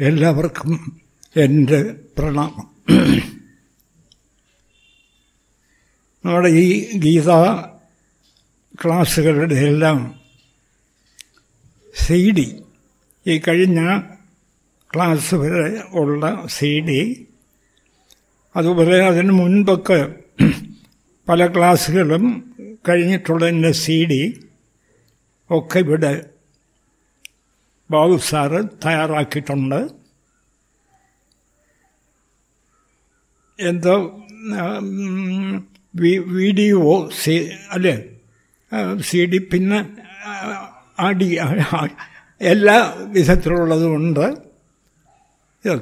എല്ലാവർക്കും എന്റെ പ്രണാമം. നമ്മുടെ ഈ ഗീത ക്ലാസ്സുകളുടെ എല്ലാം സി ഡി ഈ കഴിഞ്ഞ ക്ലാസ് വരെ ഉള്ള സി ഡി അതുപോലെ അതിന് മുൻപൊക്കെ പല ക്ലാസ്സുകളും കഴിഞ്ഞിട്ടുള്ള എന്റെ സി ഡി ഒക്കെ ഇവിടെ ബാബു സാറ് തയ്യാറാക്കിയിട്ടുണ്ട്. എന്തോ വീഡിയോ സി അല്ലേ? സി ഡി പിന്നെ അടി എല്ലാ വിധത്തിലുള്ളതുകൊണ്ട്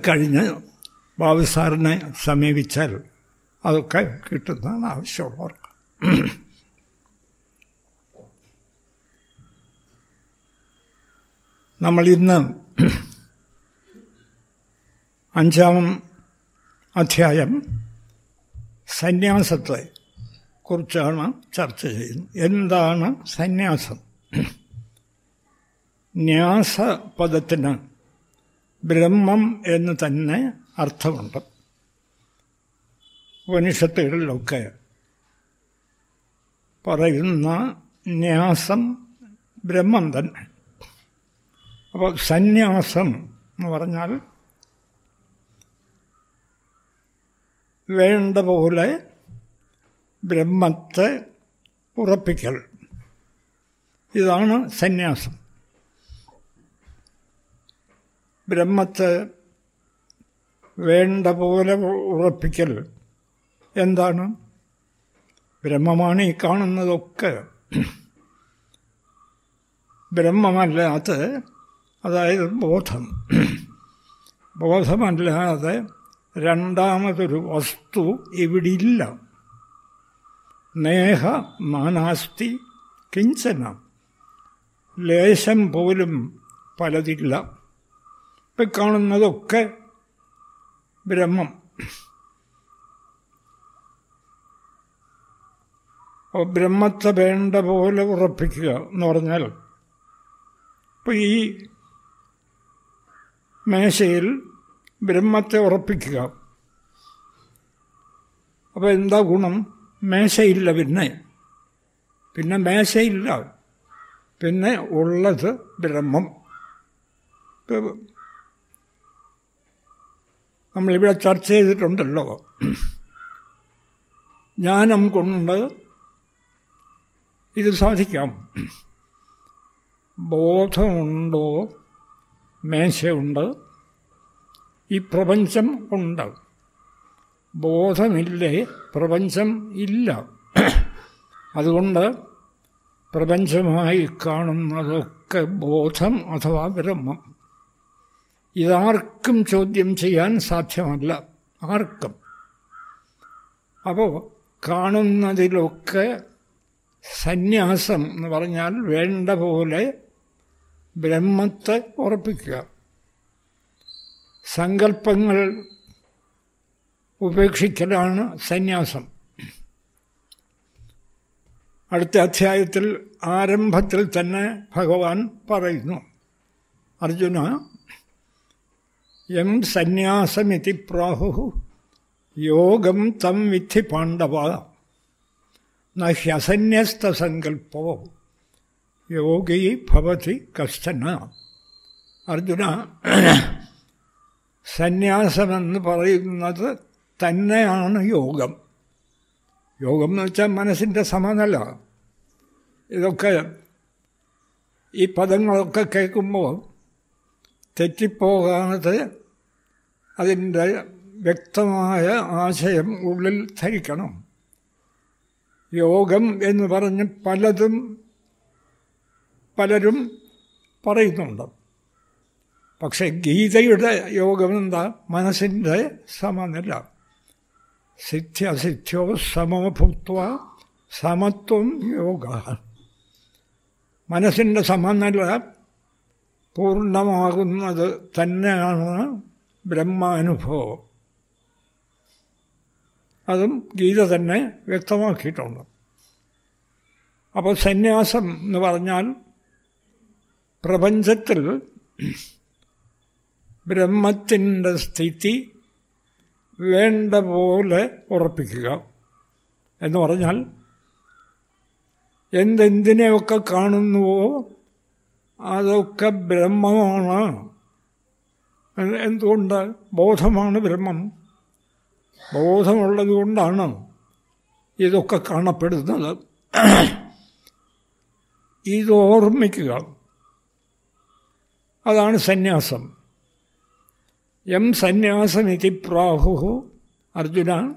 കഴിഞ്ഞ് ബാബു സാറിനെ സമീപിച്ചാൽ അതൊക്കെ കിട്ടുന്നതാണ് ആവശ്യമുള്ളവർക്ക്. നമ്മൾ ഇന്ന് അഞ്ചാം അധ്യായം സന്യാസത്തെ കുറിച്ചാണ് ചർച്ച ചെയ്യുന്നത്. എന്താണ് സന്യാസം? ന്യാസ ന്യാസപദത്തിന് ബ്രഹ്മം എന്ന് തന്നെ അർത്ഥമുണ്ട്. ഉപനിഷത്തുകളിലൊക്കെ പറയുന്ന ന്യാസം ബ്രഹ്മം തന്നെ. അപ്പോൾ സന്യാസം എന്ന് പറഞ്ഞാൽ വേണ്ട പോലെ ബ്രഹ്മത്തെ ഉറപ്പിക്കൽ. ഇതാണ് സന്യാസം. ബ്രഹ്മത്തെ വേണ്ട പോലെ ഉറപ്പിക്കൽ. എന്താണ്? ബ്രഹ്മമാണ് ഈ കാണുന്നതൊക്കെ. ബ്രഹ്മമല്ലാത്ത അതായത് ബോധം. ബോധമല്ലാതെ രണ്ടാമതൊരു വസ്തു ഇവിടില്ല. നേഹ മാനാസ്തി കിഞ്ചന. ലേശം പോലും പലതില്ല. ഇപ്പം കാണുന്നതൊക്കെ ബ്രഹ്മം. അപ്പോൾ ബ്രഹ്മത്തെ വേണ്ട പോലെ ഉറപ്പിക്കുക എന്ന് പറഞ്ഞാൽ ഇപ്പം ഈ മേശയിൽ ബ്രഹ്മത്തെ ഉറപ്പിക്കുക. അപ്പോൾ എന്താ ഗുണം? മേശയില്ല പിന്നെ. പിന്നെ മേശയില്ല. പിന്നെ ഉള്ളത് ബ്രഹ്മം. നമ്മളിവിടെ ചർച്ച ചെയ്തിട്ടുണ്ടല്ലോ. ജ്ഞാനം കൊണ്ട് ഇത് സാധിക്കാം. ബോധമുണ്ടോ? മേശയുണ്ട്. ഈ പ്രപഞ്ചം ഉണ്ട്. ബോധമില്ലേ? പ്രപഞ്ചം ഇല്ല. അതുകൊണ്ട് പ്രപഞ്ചമായി കാണുന്നതൊക്കെ ബോധം അഥവാ ബ്രഹ്മം. ഇതാർക്കും ചോദ്യം ചെയ്യാൻ സാധ്യമല്ല. ആർക്കും. അപ്പോൾ കാണുന്നതിലൊക്കെ സന്യാസം എന്ന് പറഞ്ഞാൽ വേണ്ട പോലെ ബ്രഹ്മത്തെ ഉറപ്പിക്കുക. സങ്കല്പങ്ങൾ ഉപേക്ഷിക്കലാണ് സന്യാസം. അടുത്ത അധ്യായത്തിൽ ആരംഭത്തിൽ തന്നെ ഭഗവാൻ പറയുന്നു. അർജുന എം സന്യാസമിതി പ്രാഹു യോഗം തം വിധി പാണ്ഡവ നഹ്യസന്യസ്തസങ്കല്പോ യോഗി ഭവതി കഷ്ടന അർജുന സന്യാസമെന്ന് പറയുന്നത് തന്നെയാണ് യോഗം. യോഗം എന്ന് വെച്ചാൽ മനസ്സിന്റെ സമനില. ഇതൊക്കെ ഈ പദങ്ങളൊക്കെ കേൾക്കുമ്പോൾ തെറ്റിപ്പോകാതെ അതിന്റെ വ്യക്തമായ ആശയം ഉള്ളിൽ ധരിക്കണം. യോഗം എന്ന് പറഞ്ഞ് പലതും പലരും പറയുന്നുണ്ട്. പക്ഷേ ഗീതയുടെ യോഗം എന്താ? മനസ്സിന്റെ സമനില. സിദ്ധ്യസിദ്ധ്യോ സമഭൂത്വ സമത്വം യോഗ. മനസ്സിന്റെ സമനില പൂർണമാകുന്നത് തന്നെയാണ് ബ്രഹ്മാനുഭവം. അതും ഗീത തന്നെ വ്യക്തമാക്കിയിട്ടുണ്ട്. അപ്പോൾ സന്യാസം എന്ന് പറഞ്ഞാൽ പ്രപഞ്ചത്തിൽ ബ്രഹ്മത്തിന്റെ സ്ഥിതി വേണ്ട പോലെ ഉറപ്പിക്കുക എന്ന് പറഞ്ഞാൽ എന്തെന്തിനെയൊക്കെ കാണുന്നുവോ അതൊക്കെ ബ്രഹ്മമാണ്. എന്തുകൊണ്ട്? ബോധമാണ് ബ്രഹ്മം. ബോധമുള്ളത് കൊണ്ടാണ് ഇതൊക്കെ കാണപ്പെടുന്നത്. ഇത് ഓർമ്മിക്കുക അതാണ് സന്യാസം. എം സന്യാസമിതി പ്രാഹു അർജുന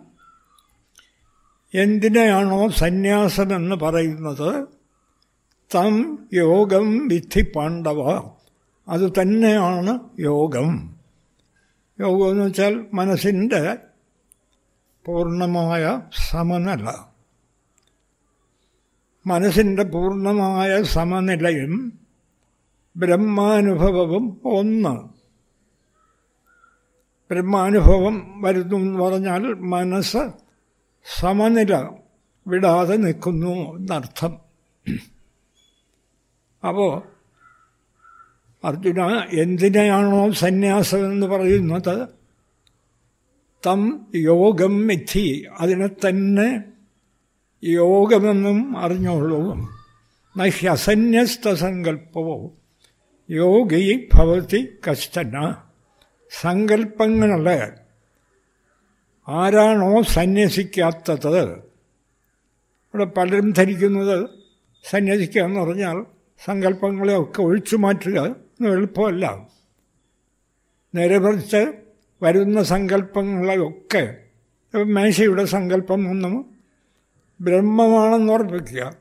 എന്തിനെയാണോ സന്യാസമെന്ന് പറയുന്നത്? തം യോഗം വിധി പാണ്ഡവ അത് തന്നെയാണ് യോഗം. യോഗം എന്ന് വെച്ചാൽ മനസ്സിന്റെ പൂർണമായ സമനില. മനസ്സിന്റെ പൂർണമായ സമനിലയും ബ്രഹ്മാനുഭവവും ഒന്ന്. ബ്രഹ്മാനുഭവം വരുന്നു എന്ന് പറഞ്ഞാൽ മനസ്സ് സമനില വിടാതെ നിൽക്കുന്നു എന്നർത്ഥം. അപ്പോൾ അർജുന എന്തിനെയാണോ സന്യാസം എന്ന് പറയുന്നത്? തം യോഗം മിഥി. അതിനെ തന്നെ യോഗമെന്നും അറിഞ്ഞോളൂ. നഹ്യസന്യസ്ത സങ്കല്പവോ യോഗി ഭവതി കഷ്ടന സങ്കല്പങ്ങളെ ആരാണോ സന്യസിക്കാത്തത്. ഇവിടെ പലരും ധരിക്കുന്നത് സന്യസിക്കുക എന്ന് പറഞ്ഞാൽ സങ്കല്പങ്ങളെയൊക്കെ ഒഴിച്ചു മാറ്റുക എന്ന് എളുപ്പമല്ല. നേരെ വരുന്ന സങ്കല്പങ്ങളെയൊക്കെ മേശയുടെ സങ്കല്പം ഒന്നും ബ്രഹ്മമാണെന്ന് ഉറപ്പിക്കുക.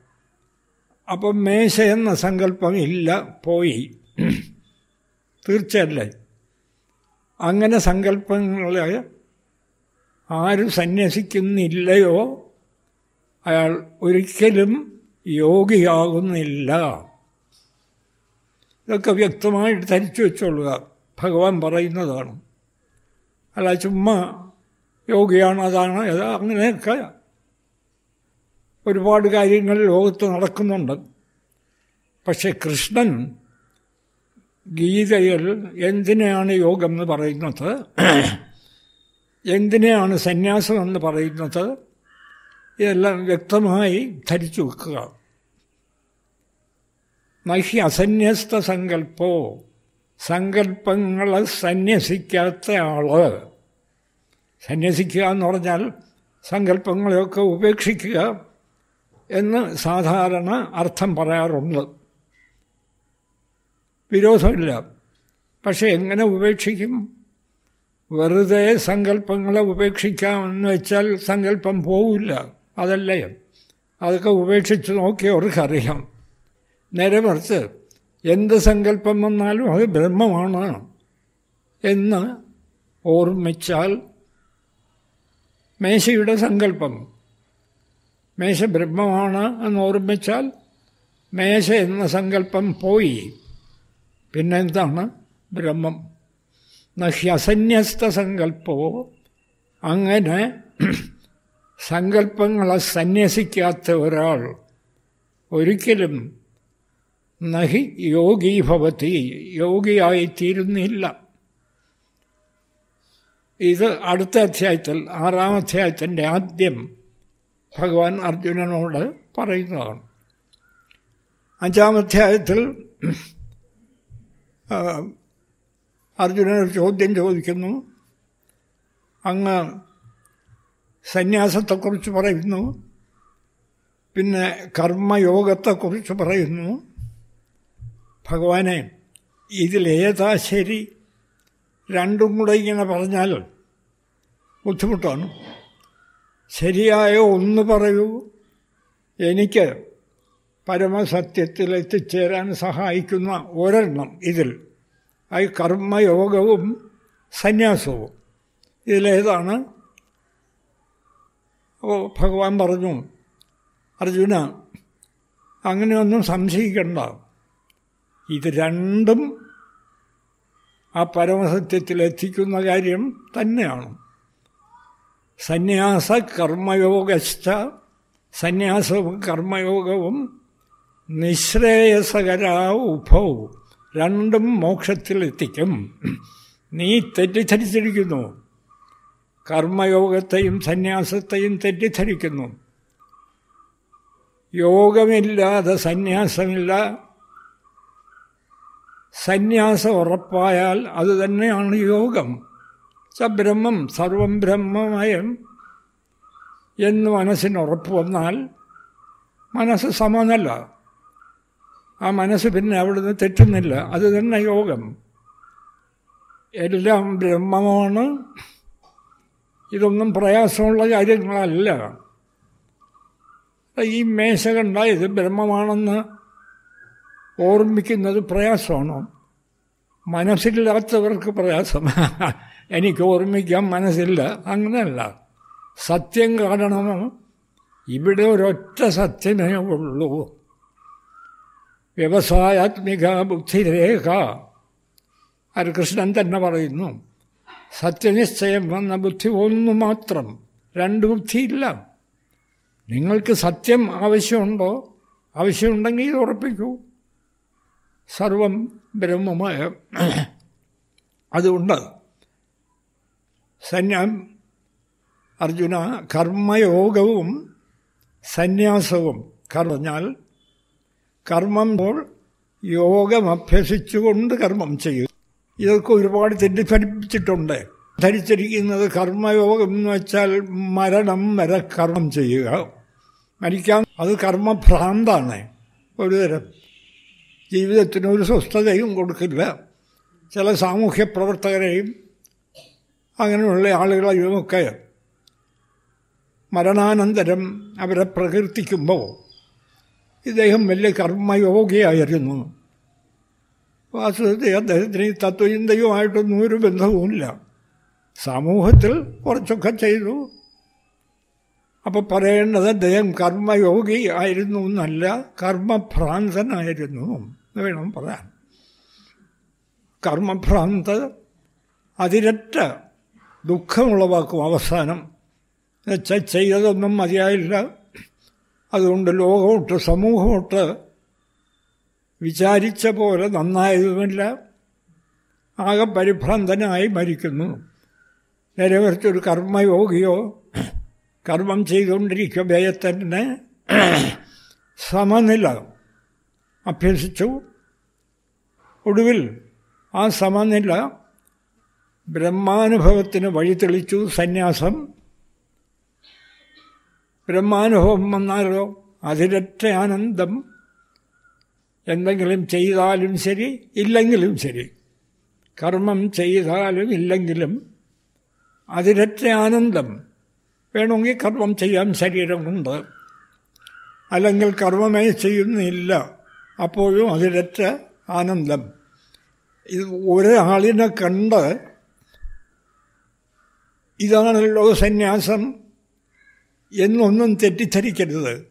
അപ്പം മേശ എന്ന സങ്കല്പം ഇല്ല പോയി. തീർച്ചയല്ലേ അങ്ങനെ സങ്കല്പങ്ങളെ ആരും സന്യസിക്കുന്നില്ലയോ? അയാൾ ഒരിക്കലും യോഗിയാകുന്നില്ല. ഇതൊക്കെ വ്യക്തമായിട്ട് ധരിച്ചു വെച്ചോളുക. ഭഗവാൻ പറയുന്നതാണ്. അല്ല ചുമ്മാ യോഗിയാണ് അതാണ് അങ്ങനെയൊക്കെ ഒരുപാട് കാര്യങ്ങൾ ലോകത്ത് നടക്കുന്നുണ്ട്. പക്ഷെ കൃഷ്ണൻ ഗീതയിൽ എന്തിനാണ് യോഗം എന്ന് പറയുന്നത്? എന്തിനെയാണ് സന്യാസം എന്ന് പറയുന്നത്? ഇതെല്ലാം വ്യക്തമായി ധരിച്ചു വെക്കുക. നഹി അസന്യസ്ത സങ്കല്പോ സങ്കല്പങ്ങളെ സന്യസിക്കാത്ത ആൾ. സന്യസിക്കുക എന്ന് പറഞ്ഞാൽ സങ്കല്പങ്ങളെയൊക്കെ ഉപേക്ഷിക്കുക എന്ന് സാധാരണ അർത്ഥം പറയാറുണ്ട്. വിരോധമില്ല. പക്ഷെ എങ്ങനെ ഉപേക്ഷിക്കും? വെറുതെ സങ്കല്പങ്ങളെ ഉപേക്ഷിക്കാമെന്ന് വെച്ചാൽ സങ്കല്പം പോവില്ല. അതല്ലേ? അതൊക്കെ ഉപേക്ഷിച്ച് നോക്കിയവർക്കറിയാം നേരെ മറിച്ച് എന്ത് സങ്കല്പം വന്നാലും അത് ബ്രഹ്മമാണ് എന്ന് ഓർമ്മിച്ചാൽ മേശയുടെ സങ്കല്പം മേശ ബ്രഹ്മമാണ് എന്ന് ഓർമ്മിച്ചാൽ മേശ എന്ന സങ്കല്പം പോയി. പിന്നെന്താണ്? ബ്രഹ്മം. നഹ്യസന്യസ്ത സങ്കല്പോ അങ്ങനെ സങ്കല്പങ്ങളെ സന്യസിക്കാത്ത ഒരാൾ ഒരിക്കലും നഹി യോഗി ഭവതി യോഗിയായിത്തീരുന്നില്ല. ഇത് അടുത്ത അധ്യായത്തിൽ ആറാം അധ്യായത്തിന്റെ ആദ്യം ഭഗവാൻ അർജുനനോട് പറയുന്നതാണ്. അഞ്ചാം അധ്യായത്തിൽ അർജുനനൊരു ചോദ്യം ചോദിക്കുന്നു. അങ്ങ് സന്യാസത്തെക്കുറിച്ച് പറയുന്നു. പിന്നെ കർമ്മയോഗത്തെക്കുറിച്ച് പറയുന്നു. ഭഗവാനെ ഇതിലേതാ ശരി? രണ്ടും കൂടെ ഇങ്ങനെ പറഞ്ഞാൽ ബുദ്ധിമുട്ടാണ്. ശരിയായ ഒന്ന് പറയൂ. എനിക്ക് പരമസത്യത്തിൽ എത്തിച്ചേരാൻ സഹായിക്കുന്ന ഒരെണ്ണം ഇതിൽ. അത് കർമ്മയോഗവും സന്യാസവും. ഇതിലേതാണ് അപ്പോൾ ഭഗവാൻ പറഞ്ഞു അർജുന അങ്ങനെയൊന്നും സംശയിക്കണ്ട. ഇത് രണ്ടും ആ പരമസത്യത്തിൽ എത്തിക്കുന്ന കാര്യം തന്നെയാണ്. സന്യാസ കർമ്മയോഗസ്ഥ സന്യാസവും കർമ്മയോഗവും നിശ്രേയസകരാ ഉഭൗ. രണ്ടും മോക്ഷത്തിലെത്തിക്കും. നീ തെറ്റിദ്ധരിച്ചിരിക്കുന്നു. കർമ്മയോഗത്തെയും സന്യാസത്തെയും തെറ്റിദ്ധരിക്കുന്നു. യോഗമില്ലാതെ സന്യാസമില്ല. സന്യാസം ഉറപ്പായാൽ അത് തന്നെയാണ് യോഗം. സ ബ്രഹ്മം സർവം ബ്രഹ്മമയം. എന്ന് മനസ്സിന് ഉറപ്പ് വന്നാൽ മനസ്സ് സമനല്ല. ആ മനസ്സ് പിന്നെ അവിടുന്ന് തെറ്റുന്നില്ല. അത് തന്നെ യോഗം. എല്ലാം ബ്രഹ്മമാണ്. ഇതൊന്നും പ്രയാസമുള്ള കാര്യങ്ങളല്ല. ഈ മേശ കണ്ട ഇത് ബ്രഹ്മമാണെന്ന് ഓർമ്മിക്കുന്നത് പ്രയാസമാണോ? മനസ്സില്ലാത്തവർക്ക് പ്രയാസം. എനിക്ക് ഓർമ്മിക്കാൻ മനസ്സില്ല. അങ്ങനെയല്ല. സത്യം കാണണമോ ഇവിടെ ഒരൊറ്റ സത്യമേ ഉള്ളൂ. വ്യവസായാത്മിക ബുദ്ധിരേഖ അത് കൃഷ്ണൻ തന്നെ പറയുന്നു സത്യനിശ്ചയം വന്ന ബുദ്ധി ഒന്നു മാത്രം രണ്ട് ബുദ്ധിയില്ല. നിങ്ങൾക്ക് സത്യം ആവശ്യമുണ്ടോ? ആവശ്യമുണ്ടെങ്കിൽ ഇത് ഉറപ്പിക്കൂ. സർവം ബ്രഹ്മമായ. അതുകൊണ്ട് സന്യാം അർജുന കർമ്മയോഗവും സന്യാസവും പറഞ്ഞാൽ കർമ്മം യോഗം അഭ്യസിച്ചുകൊണ്ട് കർമ്മം ചെയ്യും ഇതൊക്കെ ഒരുപാട് തെറ്റിദ്ധരിപ്പിച്ചിട്ടുണ്ട്. ധരിച്ചിരിക്കുന്നത് കർമ്മയോഗം എന്ന് വെച്ചാൽ മരണം വരെ കർമ്മം ചെയ്യുക. മരിക്കാൻ അത് കർമ്മഭ്രാന്താണ്. ഒരു തരം ജീവിതത്തിന് ഒരു സ്വസ്ഥതയും കൊടുക്കില്ല. ചില സാമൂഹ്യ പ്രവർത്തകരെയും അങ്ങനെയുള്ള ആളുകളെയുമൊക്കെ മരണാനന്തരം അവരെ പ്രകീർത്തിക്കുമ്പോൾ ഇദ്ദേഹം വലിയ കർമ്മയോഗിയായിരുന്നു വാസ്തവത്തിൽ അദ്ദേഹത്തിന് ഈ തത്വചിന്തയുമായിട്ടൊന്നും ഒരു ബന്ധവുമില്ല. സമൂഹത്തിൽ കുറച്ചൊക്കെ ചെയ്തു. അപ്പോൾ പറയേണ്ടത് അദ്ദേഹം കർമ്മയോഗി ആയിരുന്നു എന്നല്ല കർമ്മഭ്രാന്തനായിരുന്നു എന്ന് വേണം പറയാൻ. കർമ്മഭ്രാന്ത അതിരറ്റ ദുഃഖമുളവാക്കും അവസാനം. എന്നുവെച്ചാൽ ചെയ്തതൊന്നും മതിയായില്ല. അതുകൊണ്ട് ലോകമൊട്ട് സമൂഹമൊട്ട് വിചാരിച്ച പോലെ നന്നായതുമില്ല. ആകെ പരിഭ്രാന്തനായി മരിക്കുന്നു. നേരെ മറിച്ചൊരു കർമ്മയോഗിയോ കർമ്മം ചെയ്തുകൊണ്ടിരിക്കവയെ തന്നെ സമനില അഭ്യസിച്ചു. ഒടുവിൽ ആ സമനില ബ്രഹ്മാനുഭവത്തിന് വഴി തെളിച്ചു സന്യാസം. ബ്രഹ്മാനുഭവം വന്നാലോ? അതിരറ്റ ആനന്ദം. എന്തെങ്കിലും ചെയ്താലും ശരി ഇല്ലെങ്കിലും ശരി. കർമ്മം ചെയ്താലും ഇല്ലെങ്കിലും അതിരറ്റ ആനന്ദം. വേണമെങ്കിൽ കർമ്മം ചെയ്യാൻ ശരീരമുണ്ട്. അല്ലെങ്കിൽ കർമ്മമേ ചെയ്യുന്നില്ല അപ്പോഴും അതിരറ്റ ആനന്ദം. ഇത് ഒരാളിനെ കണ്ട് ഇതാണല്ലോ സന്യാസം. എന്നൊന്നും തെറ്റിദ്ധരിക്കരുത്.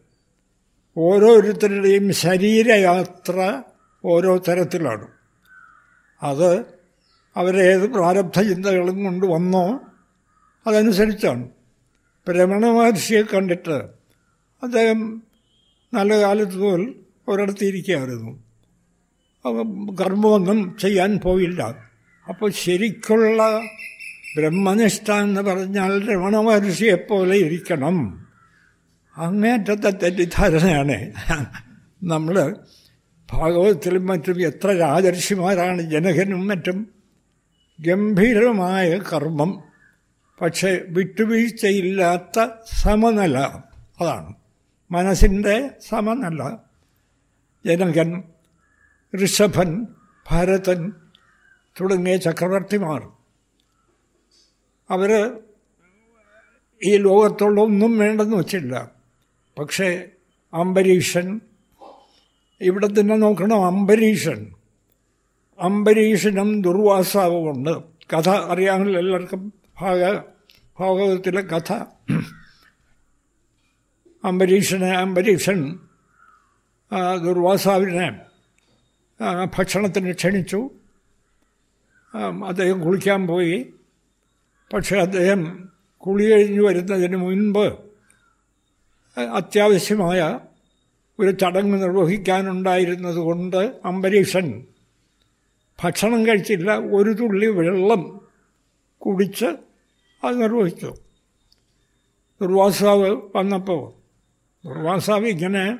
ഓരോരുത്തരുടെയും ശരീരയാത്ര ഓരോ തരത്തിലാണ്. അത് അവരേത് പ്രാരബ്ധ ചിന്തകളും കൊണ്ട് വന്നോ അതനുസരിച്ചാണ്. രമണ മഹർഷിയെ കണ്ടിട്ട് അദ്ദേഹം നല്ല കാലത്ത് മുതൽ ഒരിടത്തിരിക്കുകയായിരുന്നു. കർമ്മമൊന്നും ചെയ്യാൻ പോയില്ല. അപ്പോൾ ശരിക്കുള്ള ബ്രഹ്മനിഷ്ഠ എന്ന് പറഞ്ഞാൽ രമണ മഹർഷിയെപ്പോലെ ഇരിക്കണം. അങ്ങേറ്റത്തെ തെറ്റിദ്ധാരണയാണ്. നമ്മൾ ഭാഗവതത്തിലും മറ്റും എത്ര രാജർഷിമാരാണ് ജനകനും മറ്റും. ഗംഭീരമായ കർമ്മം. പക്ഷെ വിട്ടുവീഴ്ചയില്ലാത്ത സമനില. അതാണ്. മനസ്സിന്റെ സമനില. ജനകൻ ഋഷഭൻ ഭരതൻ തുടങ്ങിയ ചക്രവർത്തിമാർ. അവർ ഈ ലോകത്തുള്ള ഒന്നും വേണ്ടെന്ന് വച്ചില്ല. പക്ഷേ അംബരീഷൻ ഇവിടെ തന്നെ നോക്കണം? അംബരീഷൻ. അംബരീഷനും ദുർവാസാവുമുണ്ട്. കഥ അറിയാമല്ലോ എല്ലാവർക്കും ഭാഗ ഭാഗവതത്തിലെ കഥ. അംബരീഷനെ അംബരീഷൻ ദുർവാസാവിനെ ഭക്ഷണത്തിന് ക്ഷണിച്ചു. അദ്ദേഹം കുളിക്കാൻ പോയി. പക്ഷെ അദ്ദേഹം കുളി കഴിഞ്ഞ് വരുന്നതിന് മുൻപ് അത്യാവശ്യമായ ഒരു ചടങ്ങ് നിർവഹിക്കാനുണ്ടായിരുന്നത് കൊണ്ട് അംബരീഷൻ ഭക്ഷണം കഴിച്ചില്ല. ഒരു തുള്ളി വെള്ളം കുടിച്ച് അത് നിർവഹിച്ചു. ദുർവാസാവ് വന്നപ്പോൾ ദുർവാസാവ് ഇങ്ങനെ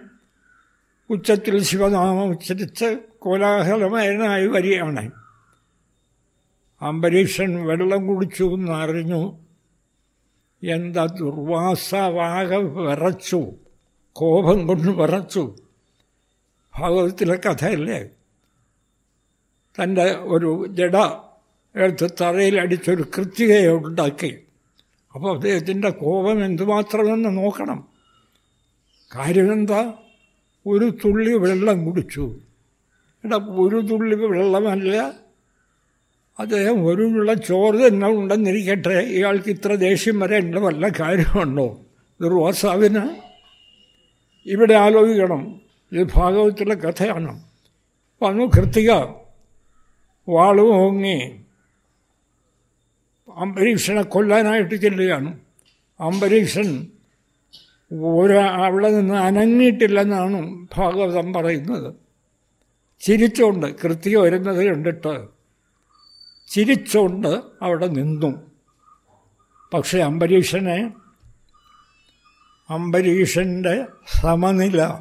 ഉച്ചത്തിൽ ശിവനാമം ഉച്ചരിച്ച് കോലാഹലമയനായി വരികയാണ്. അംബരീഷൻ വെള്ളം കുടിച്ചു എന്നറിഞ്ഞു. എന്താ ദുർവാസവാക വിറച്ചു? കോപം കൊണ്ട് വിറച്ചു. ഭാഗവതത്തിലെ കഥയല്ലേ? തന്റെ ഒരു ജഡ എടുത്ത് തറയിൽ അടിച്ചൊരു കൃത്യതയെ ഉണ്ടാക്കി. അപ്പോൾ അദ്ദേഹത്തിന്റെ കോപം എന്തുമാത്രമെന്ന് നോക്കണം. കാര്യമെന്താ ഒരു തുള്ളി വെള്ളം കുടിച്ചു. എടാ ഒരു തുള്ളി വെള്ളമല്ല അദ്ദേഹം ഒരു ഉള്ള ചോറ് തന്നെ ഉണ്ടെന്നിരിക്കട്ടെ ഇയാൾക്ക് ഇത്ര ദേഷ്യം വരേണ്ട വല്ല കാര്യമുണ്ടോ ദുർവാസാവിന് ഇവിടെ ആലോചിക്കണം. ഇത് ഭാഗവത്തിലെ കഥയാണ്. വന്നു കൃത്തിക വാളും ഓങ്ങി അംബരീഷനെ കൊല്ലാനായിട്ട് ചെല്ലുകയാണ്. അംബരീഷൻ ഒരു അവിടെ നിന്ന് അനങ്ങിയിട്ടില്ലെന്നാണ് ഭാഗവതം പറയുന്നത്. ചിരിച്ചുകൊണ്ട് കൃത്യം വരുന്നത് കണ്ടിട്ട് ചിരിച്ചുകൊണ്ട് അവിടെ നിന്നു. പക്ഷെ അംബരീഷനെ അംബരീഷന്റെ സമനില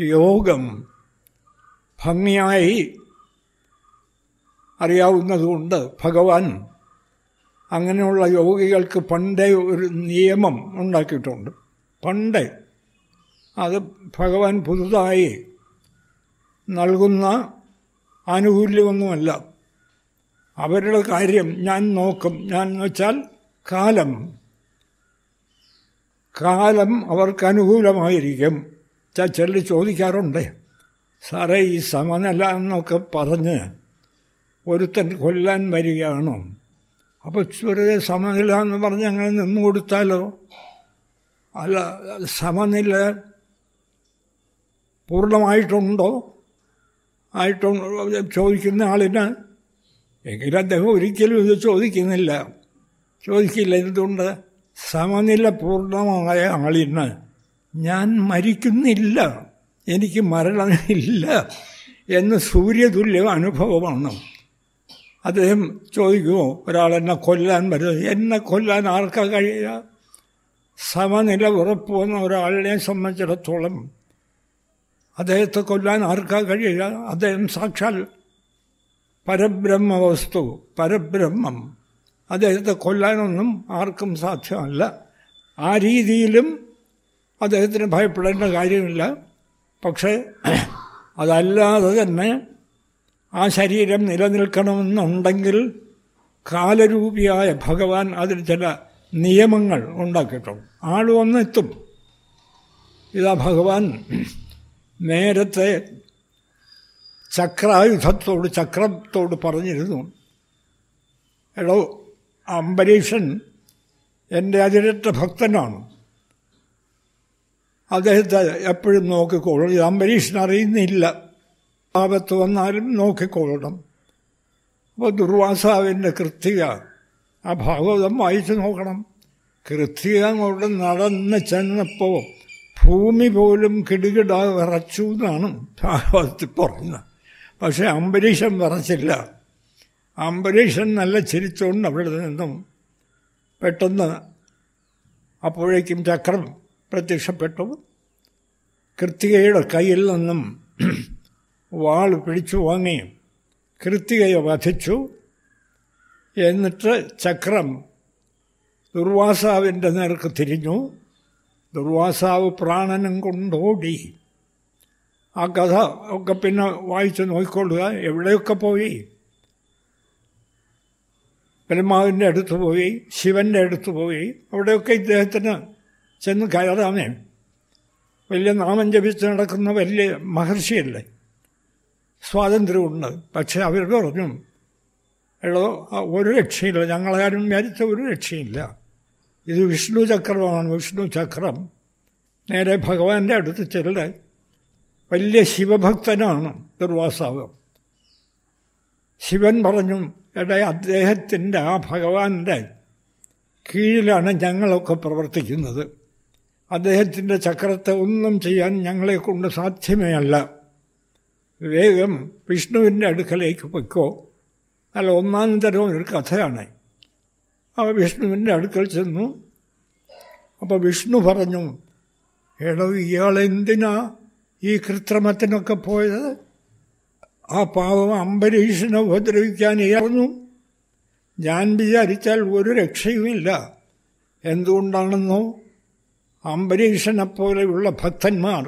യോഗം ഭംഗിയായി അറിയാവുന്നതുകൊണ്ട് ഭഗവാൻ അങ്ങനെയുള്ള യോഗികൾക്ക് പണ്ടേ ഒരു നിയമം ഉണ്ടാക്കിയിട്ടുണ്ട്. പണ്ടേ അത് ഭഗവാൻ പുതുതായി നൽകുന്ന ആനുകൂല്യമൊന്നുമല്ല. അവരുടെ കാര്യം ഞാൻ നോക്കും. ഞാൻ എന്ന് വെച്ചാൽ കാലം. കാലം അവർക്ക് അനുകൂലമായിരിക്കും. ചെല്ലി ചോദിക്കാറുണ്ട്. സാറേ ഈ സമനില എന്നൊക്കെ പറഞ്ഞ് ഒരുത്തൻ കൊല്ലാൻ വരികയാണോ. അപ്പോൾ വെറുതെ സമനില എന്ന് പറഞ്ഞ് അങ്ങനെ നിന്ന് കൊടുത്താലോ? അല്ല സമനില പൂർണമായിട്ടുണ്ടോ? ആയിട്ടുണ്ടോ ചോദിക്കുന്ന ആളിന് എങ്കിലും അദ്ദേഹം ഒരിക്കലും ഇത് ചോദിക്കുന്നില്ല. ചോദിക്കില്ല. എന്തുകൊണ്ട്? സമനില പൂർണമായ ആളിന് ഞാൻ മരിക്കുന്നില്ല. എനിക്ക് മരണമില്ല എന്ന് സൂര്യതുല്യ അനുഭവമാണ്. അദ്ദേഹം ചോദിക്കുമോ? ഒരാളെന്നെ കൊല്ലാൻ വരുന്നത് എന്നെ കൊല്ലാൻ ആർക്കാ കഴിയുക? സമനില ഉറപ്പ് വന്ന ഒരാളിനെ സംബന്ധിച്ചിടത്തോളം അദ്ദേഹത്തെ കൊല്ലാൻ ആർക്കാ കഴിയുക? അദ്ദേഹം സാക്ഷാൽ പരബ്രഹ്മവസ്തു പരബ്രഹ്മം. അദ്ദേഹത്തെ കൊല്ലാനൊന്നും ആർക്കും സാധ്യമല്ല. ആ രീതിയിലും അദ്ദേഹത്തിന് ഭയപ്പെടേണ്ട കാര്യമില്ല. പക്ഷേ അതല്ലാതെ തന്നെ ആ ശരീരം നിലനിൽക്കണമെന്നുണ്ടെങ്കിൽ കാലരൂപിയായ ഭഗവാൻ അതിൽ ചില നിയമങ്ങൾ ഉണ്ടാക്കിയിട്ടുണ്ട്. ആൾ വന്നെത്തും. ഇതാ ഭഗവാൻ നേരത്തെ ചക്രായുധത്തോട് ചക്രത്തോട് പറഞ്ഞിരുന്നു. എടോ അംബരീഷൻ എന്റെ അതിരറ്റ ഭക്തനാണ്. അദ്ദേഹത്തെ എപ്പോഴും നോക്കിക്കോളും ഇത് അംബരീഷൻ അറിയുന്നില്ല. ആപത്ത് വന്നാലും നോക്കിക്കൊള്ളണം. അപ്പോൾ ദുർവാസാവിന്റെ കൃത്യ ആ ഭാഗവതം വായിച്ചു നോക്കണം. കൃത്യ അങ്ങോട്ട് നടന്ന് ചെന്നപ്പോൾ ഭൂമി പോലും കിടുകിടാ വിറച്ചു എന്നാണ് ഭാഗവതത്തിൽ പറയുന്നത്. പക്ഷേ അംബരീഷൻ വിറച്ചില്ല അംബരീഷൻ നല്ല ചിരിച്ചുകൊണ്ട് അവിടെ നിന്നും. പെട്ടെന്ന് അപ്പോഴേക്കും ചക്രം പ്രത്യക്ഷപ്പെട്ടു. കൃത്തികയുടെ കയ്യിൽ നിന്നും വാൾ പിടിച്ചു വാങ്ങി കൃത്തികയെ വധിച്ചു. എന്നിട്ട് ചക്രം ദുർവാസാവിന്റെ നേർക്ക് തിരിഞ്ഞു. ദുർവാസാവ് പ്രാണനും കൊണ്ടോടി. ആ കഥ ഒക്കെ പിന്നെ വായിച്ച് നോക്കിക്കൊള്ളുക. എവിടെയൊക്കെ പോയി? ബ്രഹ്മാവിന്റെ അടുത്ത് പോയി ശിവന്റെ അടുത്ത് പോയി. അവിടെയൊക്കെ ഇദ്ദേഹത്തിന് ചെന്ന് കയറാമേ. വലിയ നാമം ജപിച്ച് നടക്കുന്ന വലിയ മഹർഷിയല്ലേ? സ്വാതന്ത്ര്യമുണ്ട്. പക്ഷെ അവർ പറഞ്ഞു എടോ ഒരു രക്ഷയില്ല. ഞങ്ങളാരും മരിച്ച ഒരു രക്ഷയില്ല. ഇത് വിഷ്ണു ചക്രമാണ്. വിഷ്ണു ചക്രം. നേരെ ഭഗവാന്റെ അടുത്ത് ചെല്ല്. വലിയ ശിവഭക്തനാണ് ദുർവാസാവ്. ശിവൻ പറഞ്ഞു എടേ അദ്ദേഹത്തിന്റെ ആ ഭഗവാന്റെ കീഴിലാണ് ഞങ്ങളൊക്കെ പ്രവർത്തിക്കുന്നത്. അദ്ദേഹത്തിന്റെ ചക്രത്തെ ഒന്നും ചെയ്യാൻ ഞങ്ങളെ കൊണ്ട് സാധ്യമേ അല്ല വേഗം വിഷ്ണുവിന്റെ അടുക്കലേക്ക് പൊയ്ക്കോ. അല്ല ഒന്നാം തരം ഒരു കഥയാണ്. അവ വിഷ്ണുവിന്റെ അടുക്കൽ ചെന്നു. അപ്പോൾ വിഷ്ണു പറഞ്ഞു എടോ ഇയാൾ എന്തിനാ ഈ കൃത്രിമത്തിനൊക്കെ പോയത് ആ പാവം അംബരീഷിനെ ഉപദ്രവിക്കാൻ ഇറങ്ങു ഞാൻ വിചാരിച്ചാൽ ഒരു രക്ഷയുമില്ല. എന്തുകൊണ്ടാണെന്നോ? അംബരീഷനെ പോലെയുള്ള ഭക്തന്മാർ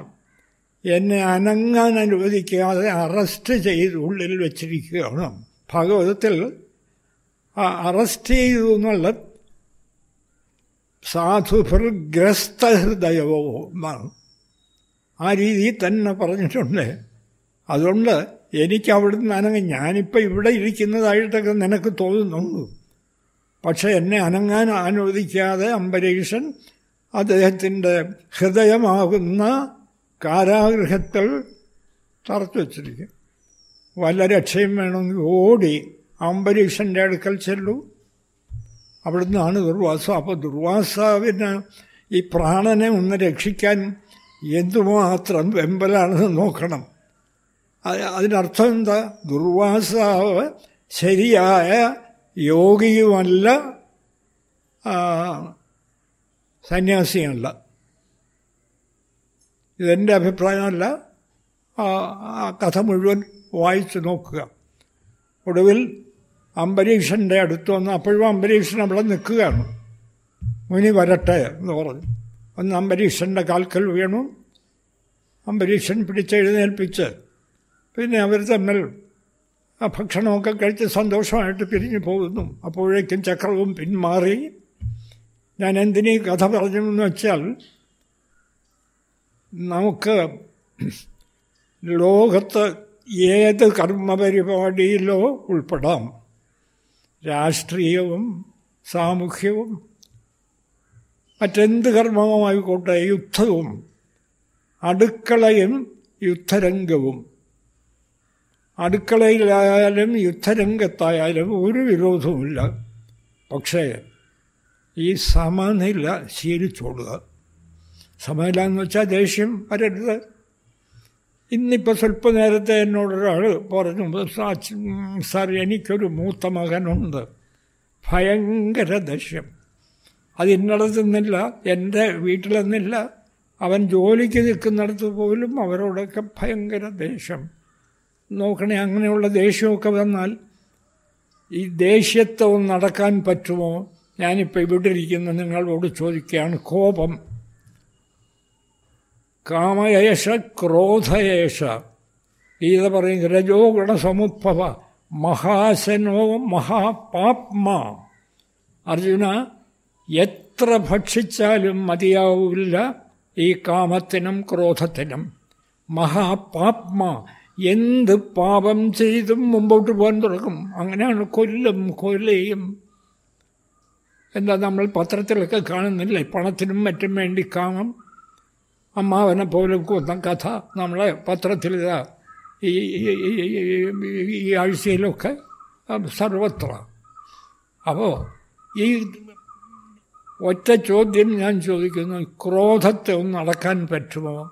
എന്നെ അനങ്ങാൻ അനുവദിക്കാതെ അറസ്റ്റ് ചെയ്ത് ഉള്ളിൽ വച്ചിരിക്കുകയാണ്. ഭാഗവതത്തിൽ ആ അറസ്റ്റ് ചെയ്തു എന്നുള്ള സാധുഫർ ഗ്രസ്തഹൃദയവോ എന്നാണ് ആ രീതിയിൽ തന്നെ പറഞ്ഞിട്ടുണ്ട്. അതുകൊണ്ട് എനിക്ക് അവിടുന്ന് അനങ്ങ ഞാനിപ്പോൾ ഇവിടെ ഇരിക്കുന്നതായിട്ടൊക്കെ നിനക്ക് തോന്നുന്നുള്ളൂ. പക്ഷേ എന്നെ അനങ്ങാൻ അനുവദിക്കാതെ അംബരീഷൻ അദ്ദേഹത്തിന്റെ ഹൃദയമാകുന്ന കാരാഗൃഹത്തിൽ തറച്ചു വച്ചിരിക്കും വല്ല രക്ഷയും വേണമെങ്കിൽ ഓടി അംബരീഷന്റെ അടുക്കൽ ചെല്ലൂ. അവിടുന്നാണ് ദുർവാസ. അപ്പോൾ ദുർവാസാവിന് ഈ പ്രാണനെ ഒന്ന് രക്ഷിക്കാൻ എന്തുമാത്രം വെമ്പലാണെന്ന് നോക്കണം. അതിനർത്ഥം എന്താ? ദുർവാസാവ് ശരിയായ യോഗിയുമല്ല സന്യാസിയല്ല ഇതെന്റെ അഭിപ്രായമല്ല. ആ കഥ മുഴുവൻ വായിച്ചു നോക്കുക. ഒടുവിൽ അംബരീഷന്റെ അടുത്ത് വന്ന് അപ്പോഴും അംബരീഷൻ അവിടെ നിൽക്കുകയാണ്. മുനി വരട്ടെ എന്ന് പറഞ്ഞു. ഒന്ന് അംബരീഷന്റെ കാൽക്കൽ വീണു. അംബരീഷൻ പിടിച്ചെഴുന്നേൽപ്പിച്ച് പിന്നെ അവർ തമ്മിൽ ആ ഭക്ഷണമൊക്കെ കഴിച്ച് സന്തോഷമായിട്ട് പിരിഞ്ഞു പോകുന്നു. അപ്പോഴേക്കും ചക്രവും പിന്മാറി. ഞാൻ എന്തിനീ കഥ പറഞ്ഞു എന്ന് വെച്ചാൽ നമുക്ക് ലോകത്ത് ഏത് കർമ്മപരിപാടിയിലോ ഉൾപ്പെടാം. രാഷ്ട്രീയവും സാമൂഹ്യവും മറ്റെന്ത് കർമ്മവുമായിക്കോട്ടെ യുദ്ധവും അടുക്കളയും യുദ്ധരംഗവും. അടുക്കളയിലായാലും യുദ്ധരംഗത്തായാലും ഒരു വിരോധവുമില്ല. പക്ഷേ ഈ സമനില ശീലിച്ചോടുക സമനില എന്ന് വെച്ചാൽ ദേഷ്യം വരരുത്. ഇന്നിപ്പോൾ സ്വല്പ നേരത്തെ എന്നോടൊരാൾ പറഞ്ഞു സാർ എനിക്കൊരു മൂത്ത മകനുണ്ട്. ഭയങ്കര ദേഷ്യം. അത് ഇന്നടത്തുനിന്നില്ല എന്റെ വീട്ടിലെന്നില്ല. അവൻ ജോലിക്ക് നിൽക്കുന്നിടത്ത് പോലും അവരോടൊക്കെ ഭയങ്കര ദേഷ്യം. നോക്കണേ അങ്ങനെയുള്ള ദേഷ്യമൊക്കെ വന്നാൽ ഈ ദേഷ്യത്വം നടക്കാൻ പറ്റുമോ? ഞാനിപ്പോൾ ഇവിടെ ഇരിക്കുന്ന നിങ്ങളോട് ചോദിക്കുകയാണ്. കോപം. കാമയേഷ ക്രോധയേഷ ഗീത പറയും രജോ ഗുണസമുദ്ഭവ മഹാശനോ മഹാപാപ്മ. അർജുന എത്ര ഭക്ഷിച്ചാലും മതിയാവില്ല ഈ കാമത്തിനും ക്രോധത്തിനും. മഹാപാപ്മ എന്ത് പാപം ചെയ്തും മുമ്പോട്ട് പോകാൻ തുടങ്ങും. അങ്ങനെയാണ് കൊല്ലും കൊല്ലയും എന്താ നമ്മൾ പത്രത്തിലൊക്കെ കാണുന്നില്ലേ? പണത്തിനും മറ്റും വേണ്ടി കാമം. അമ്മാവനെ പോലും കൊന്ന കഥ നമ്മളെ പത്രത്തിൽ ഈ ഈ ആഴ്ചയിലൊക്കെ സർവത്ര. അപ്പോൾ ഈ ഒറ്റ ചോദ്യം ഞാൻ ചോദിക്കുന്നു. ക്രോധത്തെ ഒന്ന് അടക്കാൻ പറ്റുമോ?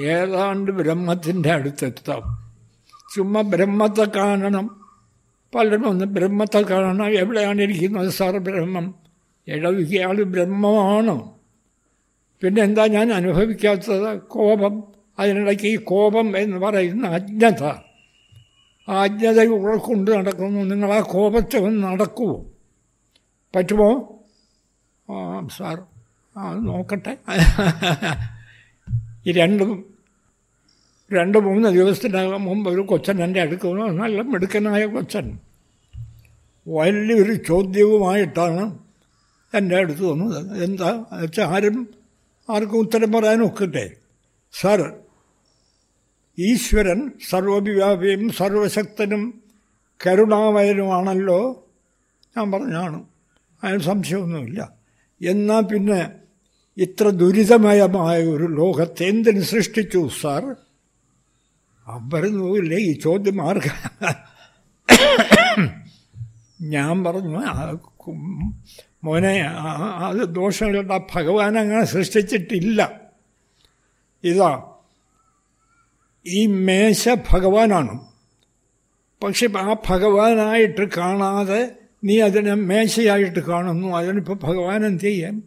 ഏതാണ്ട് ബ്രഹ്മത്തിന്റെ അടുത്തെത്താം. ചുമ്മാ ബ്രഹ്മത്തെ കാണണം. പലരും ഒന്ന് ബ്രഹ്മത്തെ കാണണം. എവിടെയാണ് ഇരിക്കുന്നത് സാർ ബ്രഹ്മം? ഇടവിക്കയാൾ ബ്രഹ്മമാണ്. പിന്നെ എന്താ ഞാൻ അനുഭവിക്കാത്തത്? കോപം. അതിനിടയ്ക്ക് ഈ കോപം എന്ന് പറയുന്ന അജ്ഞത. ആ അജ്ഞത ഉൾക്കൊണ്ട് നടക്കുന്നു. നിങ്ങൾ ആ കോപത്തെ ഒന്ന് നടക്കുമോ പറ്റുമോ? സാർ. ആ നോക്കട്ടെ. ഈ രണ്ടും രണ്ട് മൂന്ന് ദിവസത്തിനകം മുമ്പ് ഒരു കൊച്ചൻ എന്റെ അടുക്കുന്നു നല്ല മിടുക്കനായ കൊച്ചൻ. വലിയൊരു ചോദ്യവുമായിട്ടാണ് എന്റെ അടുത്ത് വന്നത്. എന്താ വെച്ചാൽ ആരും ആർക്കും ഉത്തരം പറയാനൊക്കട്ടെ സാർ ഈശ്വരൻ സർവവിവ്യാപിയും സർവശക്തനും കരുണാമയനുമാണല്ലോ. ഞാൻ പറഞ്ഞാണ്. അതിന് സംശയമൊന്നുമില്ല. എന്നാൽ പിന്നെ ഇത്ര ദുരിതമയമായ ഒരു ലോകത്തെ എന്തിനു സൃഷ്ടിച്ചു സാർ? വരുന്നില്ലേ ഈ ചോദ്യം ആർക്ക ഞാൻ പറഞ്ഞു മോനെ അത് ദോഷങ്ങളുടെ ഭഗവാൻ അങ്ങനെ സൃഷ്ടിച്ചിട്ടില്ല. ഇതാ ഈ മേശ ഭഗവാനാണ്. പക്ഷെ ആ ഭഗവാനായിട്ട് കാണാതെ നീ അതിനെ മേശയായിട്ട് കാണുന്നു. അതിനിപ്പോൾ ഭഗവാൻ ചെയ്യാൻ.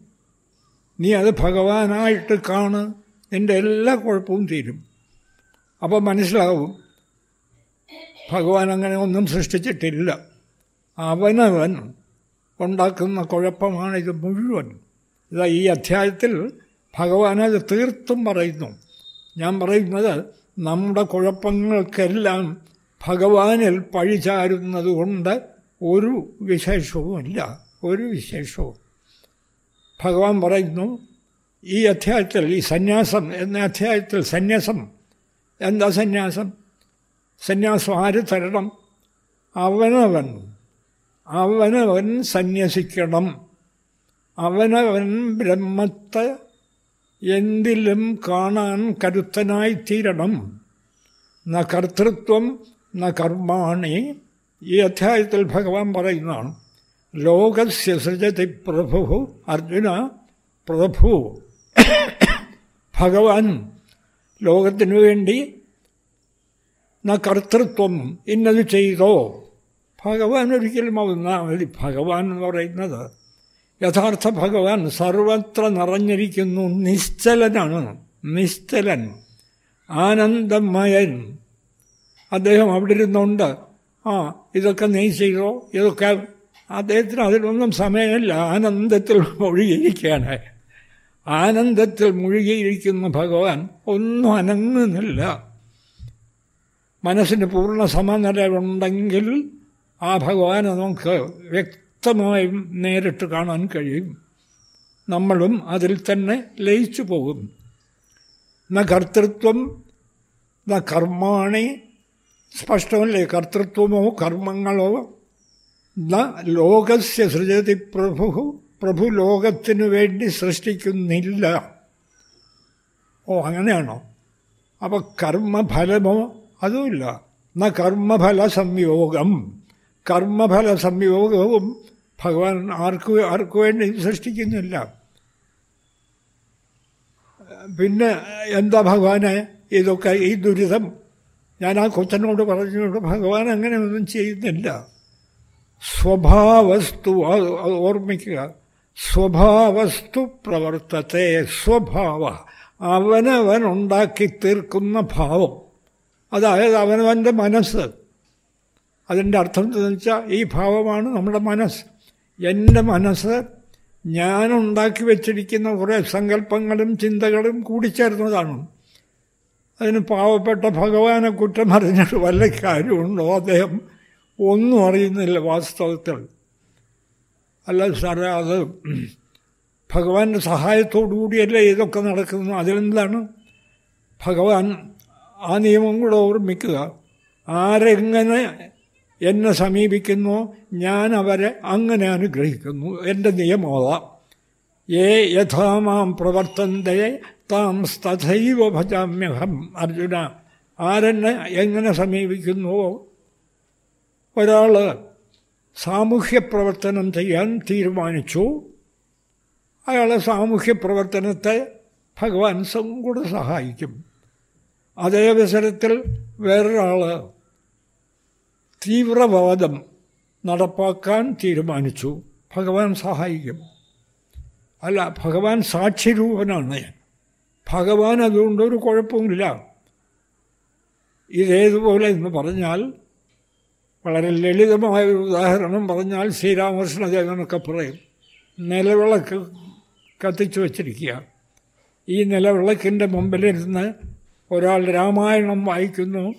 നീ അത് ഭഗവാനായിട്ട് കാണ്. നിന്റെ എല്ലാ കുഴപ്പവും തീരും. അപ്പോൾ മനസ്സിലാവും. ഭഗവാൻ അങ്ങനെ ഒന്നും സൃഷ്ടിച്ചിട്ടില്ല. അവനവൻ ഉണ്ടാക്കുന്ന കുഴപ്പമാണ് ഇത് മുഴുവൻ. ഇതാ ഈ അധ്യായത്തിൽ ഭഗവാൻ അത് തീർത്തും പറയുന്നു. ഞാൻ പറയുന്നത് നമ്മുടെ കുഴപ്പങ്ങൾക്കെല്ലാം ഭഗവാനിൽ പഴിചാരുന്നത് കൊണ്ട് ഒരു വിശേഷവുമില്ല. ഒരു വിശേഷവും. ഭഗവാൻ പറയുന്നു ഈ അധ്യായത്തിൽ ഈ സന്യാസം എന്ന അധ്യായത്തിൽ സന്യാസം. എന്താ സന്യാസം? സന്യാസം ആര് തരണം? അവനവൻ. അവനവൻ സന്യസിക്കണം. അവനവൻ ബ്രഹ്മത്തെ എന്തിലും കാണാൻ കരുത്തനായിത്തീരണം. ന കർത്തൃത്വം ന കർമാണി ഈ അധ്യായത്തിൽ ഭഗവാൻ പറയുന്നതാണ് ലോകസ്യ സൃജതി പ്രഭു അർജുന പ്രഭു ഭഗവാൻ ലോകത്തിനു വേണ്ടി ന കർത്തൃത്വം ഇന്നത് ചെയ്തോ? ഭഗവാൻ ഒരിക്കലും മതി ഭഗവാൻ എന്ന് പറയുന്നത് യഥാർത്ഥ ഭഗവാൻ സർവത്ര നിറഞ്ഞിരിക്കുന്നു നിശ്ചലനാണ് നിശ്ചലൻ ആനന്ദമയൻ. അദ്ദേഹം അവിടെ ഇരുന്നുകൊണ്ട് ആ ഇതൊക്കെ നീ ചെയ്തോ? ഇതൊക്കെ അദ്ദേഹത്തിന് അതിലൊന്നും സമയമില്ല. ആനന്ദത്തിൽ മുഴുകിയിരിക്കുകയാണ്. ആനന്ദത്തിൽ മുഴുകിയിരിക്കുന്ന ഭഗവാൻ ഒന്നും അനങ്ങുന്നില്ല. മനസ്സിന് പൂർണ സമനില ഉണ്ടെങ്കിൽ ആ ഭഗവാനെ നമുക്ക് വ്യക്തമായും നേരിട്ട് കാണാൻ കഴിയും. നമ്മളും അതിൽ തന്നെ ലയിച്ചു പോകും. ന കർത്തൃത്വം ന കർമാണി സ്പഷ്ടമല്ലേ? കർത്തൃത്വമോ കർമ്മങ്ങളോ? ന ലോകസ്യ സൃജതി പ്രഭു പ്രഭു ലോകത്തിനു വേണ്ടി സൃഷ്ടിക്കുന്നില്ല. ഓ അങ്ങനെയാണോ? അപ്പോൾ കർമ്മഫലമോ? അതുമില്ല. ന കർമ്മഫല സംയോഗം കർമ്മഫല സംയോഗവും ഭഗവാൻ ആർക്ക് ആർക്കു വേണ്ടി സൃഷ്ടിക്കുന്നില്ല. പിന്നെ എന്താ ഭഗവാനെ? ഇതൊക്കെ ഈ ദുരിതം ഞാൻ ആ കൊച്ചനോട് പറഞ്ഞുകൊണ്ട് ഭഗവാൻ അങ്ങനെ ഒന്നും ചെയ്യുന്നില്ല. സ്വഭാവസ്തു ഓർമ്മിക്കുക. സ്വഭാവസ്തു പ്രവർത്തത്തെ സ്വഭാവ. അവനവൻ ഉണ്ടാക്കി തീർക്കുന്ന ഭാവം. അതായത് അവനവന്റെ മനസ്സ്. അതിന്റെ അർത്ഥം എന്താണെന്ന് വെച്ചാൽ ഈ ഭാവമാണ് നമ്മുടെ മനസ്സ്. എന്റെ മനസ്സ് ഞാനുണ്ടാക്കി വച്ചിരിക്കുന്ന കുറേ സങ്കല്പങ്ങളും ചിന്തകളും കൂടിച്ചേർന്നതാണ് അതിന് പാവപ്പെട്ട ഭഗവാനെ കുറ്റം അറിഞ്ഞിട്ട് വല്ല കാര്യമുണ്ടോ? അദ്ദേഹം ഒന്നും അറിയുന്നില്ല വാസ്തവത്തിൽ. അല്ല സാറേ അത് ഭഗവാന്റെ സഹായത്തോടുകൂടിയല്ലേ ഇതൊക്കെ നടക്കുന്നു അതിലെന്താണ്? ഭഗവാൻ ആ നിയമം കൂടെ ഓർമ്മിക്കുക. ആരെങ്ങനെ എന്നെ സമീപിക്കുന്നു? ഞാൻ അവരെ അങ്ങനെ അനുഗ്രഹിക്കുന്നു. എന്റെ നിയമോത യഥാ മാം പ്രവർത്തന്തേ താം തഥൈവ ഭജാമ്യഹം അർജുന ആരെന്നെ എങ്ങനെ സമീപിക്കുന്നുവോ ഒരാൾ സാമൂഹ്യ പ്രവർത്തനം ചെയ്യാൻ തീരുമാനിച്ചു. അയാളെ സാമൂഹ്യ പ്രവർത്തനത്തെ ഭഗവാൻ കൂടെ സഹായിക്കും. അതേ അവസരത്തിൽ വേറൊരാൾ തീവ്രവാദം നടപ്പാക്കാൻ തീരുമാനിച്ചു. ഭഗവാൻ സഹായിക്കും. അല്ല ഭഗവാൻ സാക്ഷിരൂപനാണ് ഭഗവാൻ അതുകൊണ്ടൊരു കുഴപ്പമില്ല ഇതേതുപോലെ എന്ന് പറഞ്ഞാൽ വളരെ ലളിതമായ ഒരു ഉദാഹരണം പറഞ്ഞാൽ ശ്രീരാമകൃഷ്ണദേവനൊക്കെ പറയും. നിലവിളക്ക് കത്തിച്ചു വച്ചിരിക്കുക. ഈ നിലവിളക്കിന്റെ മുമ്പിലിരുന്ന് ഒരാൾ രാമായണം വായിക്കുന്നു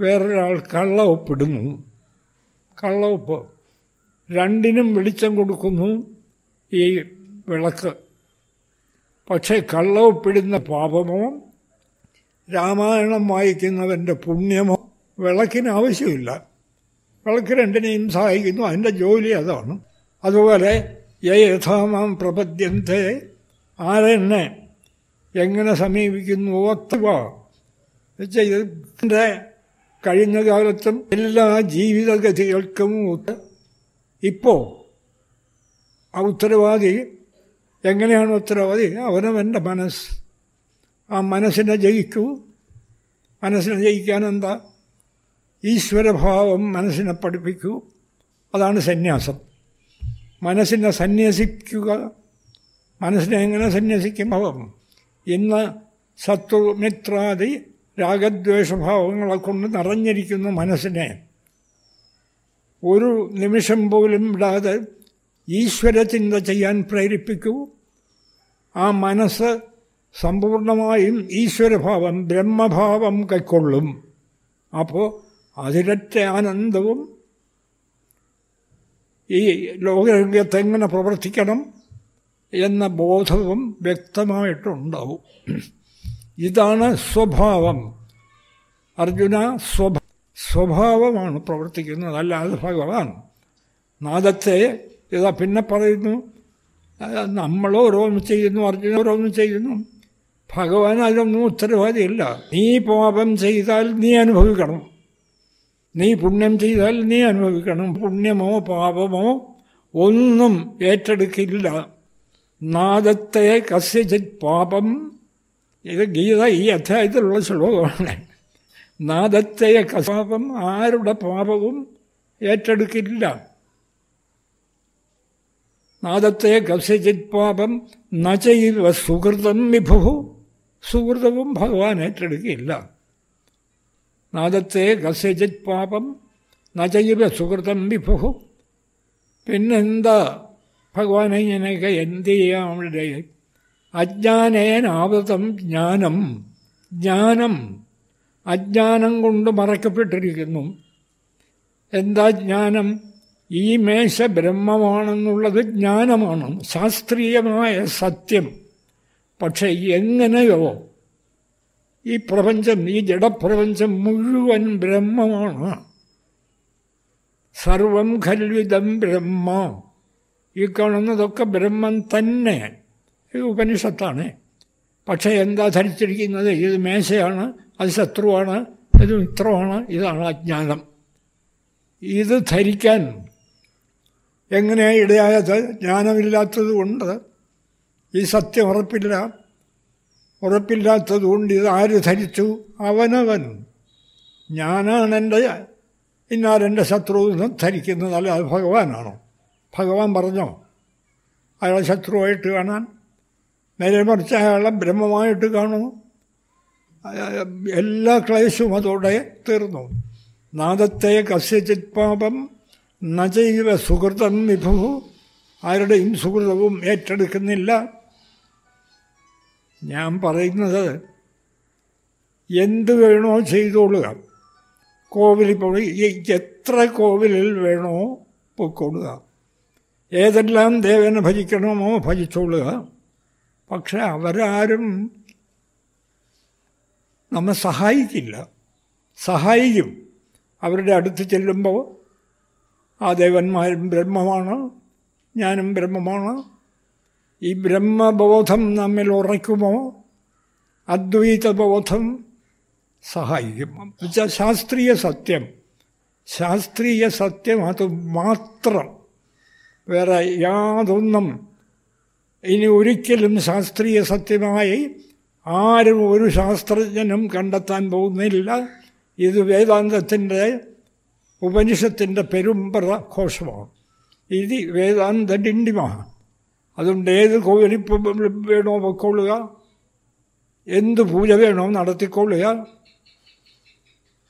വേറൊരാൾ കള്ളവൊപ്പിടുന്നു. കള്ളവൊപ്പ്. രണ്ടിനും വെളിച്ചം കൊടുക്കുന്നു ഈ വിളക്ക്. പക്ഷേ കള്ളവപ്പിടുന്ന പാപമോ? രാമായണം വായിക്കുന്നവന്റെ പുണ്യമോ? വിളക്കിന് ആവശ്യമില്ല. വിളക്ക് രണ്ടിനെയും സഹായിക്കുന്നു. അതിന്റെ ജോലി അതാണ്. അതുപോലെ യഥാമാം പ്രപദ്യത്തെ ആരെന്നെ എങ്ങനെ സമീപിക്കുന്നു ഒത്തുവ വെച്ചാൽ ഇതിന്റെ കഴിഞ്ഞ കാലത്തും എല്ലാ ജീവിതഗതികൾക്കും ഇപ്പോൾ ആ ഉത്തരവാദി എങ്ങനെയാണ് ഉത്തരവാദി? അവനവന്റെ മനസ്സ്. ആ മനസ്സിനെ ജയിക്കൂ. മനസ്സിനെ ജയിക്കാൻ എന്താ? ഈശ്വരഭാവം മനസ്സിനെ പഠിപ്പിക്കൂ. അതാണ് സന്യാസം. മനസ്സിനെ സന്യസിക്കുക. മനസ്സിനെ എങ്ങനെ സന്യസിക്കും? ഭാവം ഇന്ന് ശത്രു മിത്രാദി രാഗദ്വേഷഭാവങ്ങളെ കൊണ്ട് നിറഞ്ഞിരിക്കുന്ന മനസ്സിനെ. ഒരു നിമിഷം പോലും വിടാതെ ഈശ്വരചിന്ത ചെയ്യാൻ പ്രേരിപ്പിക്കൂ. ആ മനസ്സ് സമ്പൂർണമായും ഈശ്വരഭാവം ബ്രഹ്മഭാവം കൈക്കൊള്ളും. അപ്പോൾ അതിരറ്റ ആനന്ദവും ഈ ലോകരംഗത്ത് എങ്ങനെ പ്രവർത്തിക്കണം എന്ന ബോധവും വ്യക്തമായിട്ടുണ്ടാവും. ഇതാണ് സ്വഭാവം. അർജുന സ്വഭാവ സ്വഭാവമാണ് പ്രവർത്തിക്കുന്നത്. അല്ലാതെ ഭഗവാൻ നാദത്തെ ഇതാ പിന്നെ പറയുന്നു നമ്മൾ ഓരോന്ന് ചെയ്യുന്നു അർജുന ഓരോന്ന് ചെയ്യുന്നു. ഭഗവാൻ അതിനൊന്നും ഉത്തരവാദിയില്ല. നീ പാപം ചെയ്താൽ നീ അനുഭവിക്കണം. നീ പുണ്യം ചെയ്താൽ നീ അനുഭവിക്കണം. പുണ്യമോ പാപമോ ഒന്നും ഏറ്റെടുക്കില്ല. നാദത്തെ കസ്യചിത് പാപം. ഇത് ഗീത ഈ അധ്യായത്തിലുള്ള ശ്ലോകമാണ്. നാദത്തെ പാപം ആരുടെ പാപവും ഏറ്റെടുക്കില്ല. നാദത്തെ കസ്യചിത് പാപം നചൈവ സുഹൃതം വിഭു. സുഹൃതവും ഭഗവാൻ ഏറ്റെടുക്കുകയില്ല. നാദത്തെ കസ്യചിത് പാപം നചൈവ സുഹൃതം വിഭു. പിന്നെന്താ? ഭഗവാനെ ഇങ്ങനെയൊക്കെ എന്ത് ചെയ്യാം അവിടെ അജ്ഞാനേനാവൃതം ജ്ഞാനം. ജ്ഞാനം. അജ്ഞാനം കൊണ്ട് മറക്കപ്പെട്ടിരിക്കുന്നു. എന്താ ജ്ഞാനം? ഈ മേശ ബ്രഹ്മമാണെന്നുള്ളത് ജ്ഞാനമാണ് ശാസ്ത്രീയമായ സത്യം. പക്ഷെ എങ്ങനെയോ ഈ പ്രപഞ്ചം ഈ ജഡപ്രപഞ്ചം മുഴുവൻ ബ്രഹ്മമാണ്. സർവം ഖൽവിതം ബ്രഹ്മ. ഈ കാണുന്നതൊക്കെ ബ്രഹ്മം തന്നെ. ഇത് ഉപനിഷത്താണ്. പക്ഷേ എന്താ ധരിച്ചിരിക്കുന്നത്? ഇത് മേശയാണ് അത് ശത്രുവാണ് ഇത് മിത്രമാണ് ഇതാണ് അജ്ഞാനം. ഇത് ധരിക്കാൻ എങ്ങനെയാണ് ഇടയായത്? ജ്ഞാനമില്ലാത്തത് കൊണ്ട് ഈ സത്യം ഉറപ്പില്ല. ഉറപ്പില്ലാത്തത് കൊണ്ട് ഇത് ആര് ധരിച്ചു? അവനവൻ. ഞാനാണ് എന്റെ ഇന്നാരെന്റെ ശത്രു എന്ന് ധരിക്കുന്നത്. അല്ല അത് ഭഗവാനാണോ? ഭഗവാൻ പറഞ്ഞോ? അയാളെ ശത്രുവായിട്ട് കാണാൻ? നേരെ മറിച്ച് അയാളെ ബ്രഹ്മമായിട്ട് കാണുന്നു എല്ലാ ക്ലേശവും അതോടെ തീർന്നു. നാദത്തെ കസ്യചിത് പാപം. നജൈവ സുഹൃതം വിഭു. ആരുടെയും സുഹൃതവും ഏറ്റെടുക്കുന്നില്ല. ഞാൻ പറയുന്നത് എന്ത് വേണോ ചെയ്തോളുക. കോവിലിൽ പോയി എത്ര കോവിലിൽ വേണോ പൊയ്ക്കൊള്ളുക. ഏതെല്ലാം ദേവനെ ഭജിക്കണമോ ഭജിച്ചോളുക. പക്ഷെ അവരാരും നമ്മെ സഹായിക്കില്ല. സഹായിക്കും. അവരുടെ അടുത്ത് ചെല്ലുമ്പോൾ ആ ദേവന്മാരും ബ്രഹ്മമാണ് ഞാനും ബ്രഹ്മമാണ്. ഈ ബ്രഹ്മബോധം നമ്മിൽ ഉറയ്ക്കുമോ? അദ്വൈതബോധം സഹായിക്കും. എന്നുവെച്ചാൽ ശാസ്ത്രീയ സത്യം. ശാസ്ത്രീയ സത്യം അത് മാത്രം. വേറെ യാതൊന്നും ഇനി ഒരിക്കലും ശാസ്ത്രീയ സത്യമായി ആരും ഒരു ശാസ്ത്രജ്ഞനും കണ്ടെത്താൻ പോകുന്നില്ല. ഇത് വേദാന്തത്തിന്റെ ഉപനിഷത്തിന്റെ പെരുമ്പറ ഘോഷമാണ്. ഇത് വേദാന്ത ഡിണ്ടിമാണ് അതുകൊണ്ട് ഏത് കോവിലിപ്പം വേണോ പൊയ്ക്കൊള്ളുക എന്ത് പൂജ വേണോ നടത്തിക്കൊള്ളുക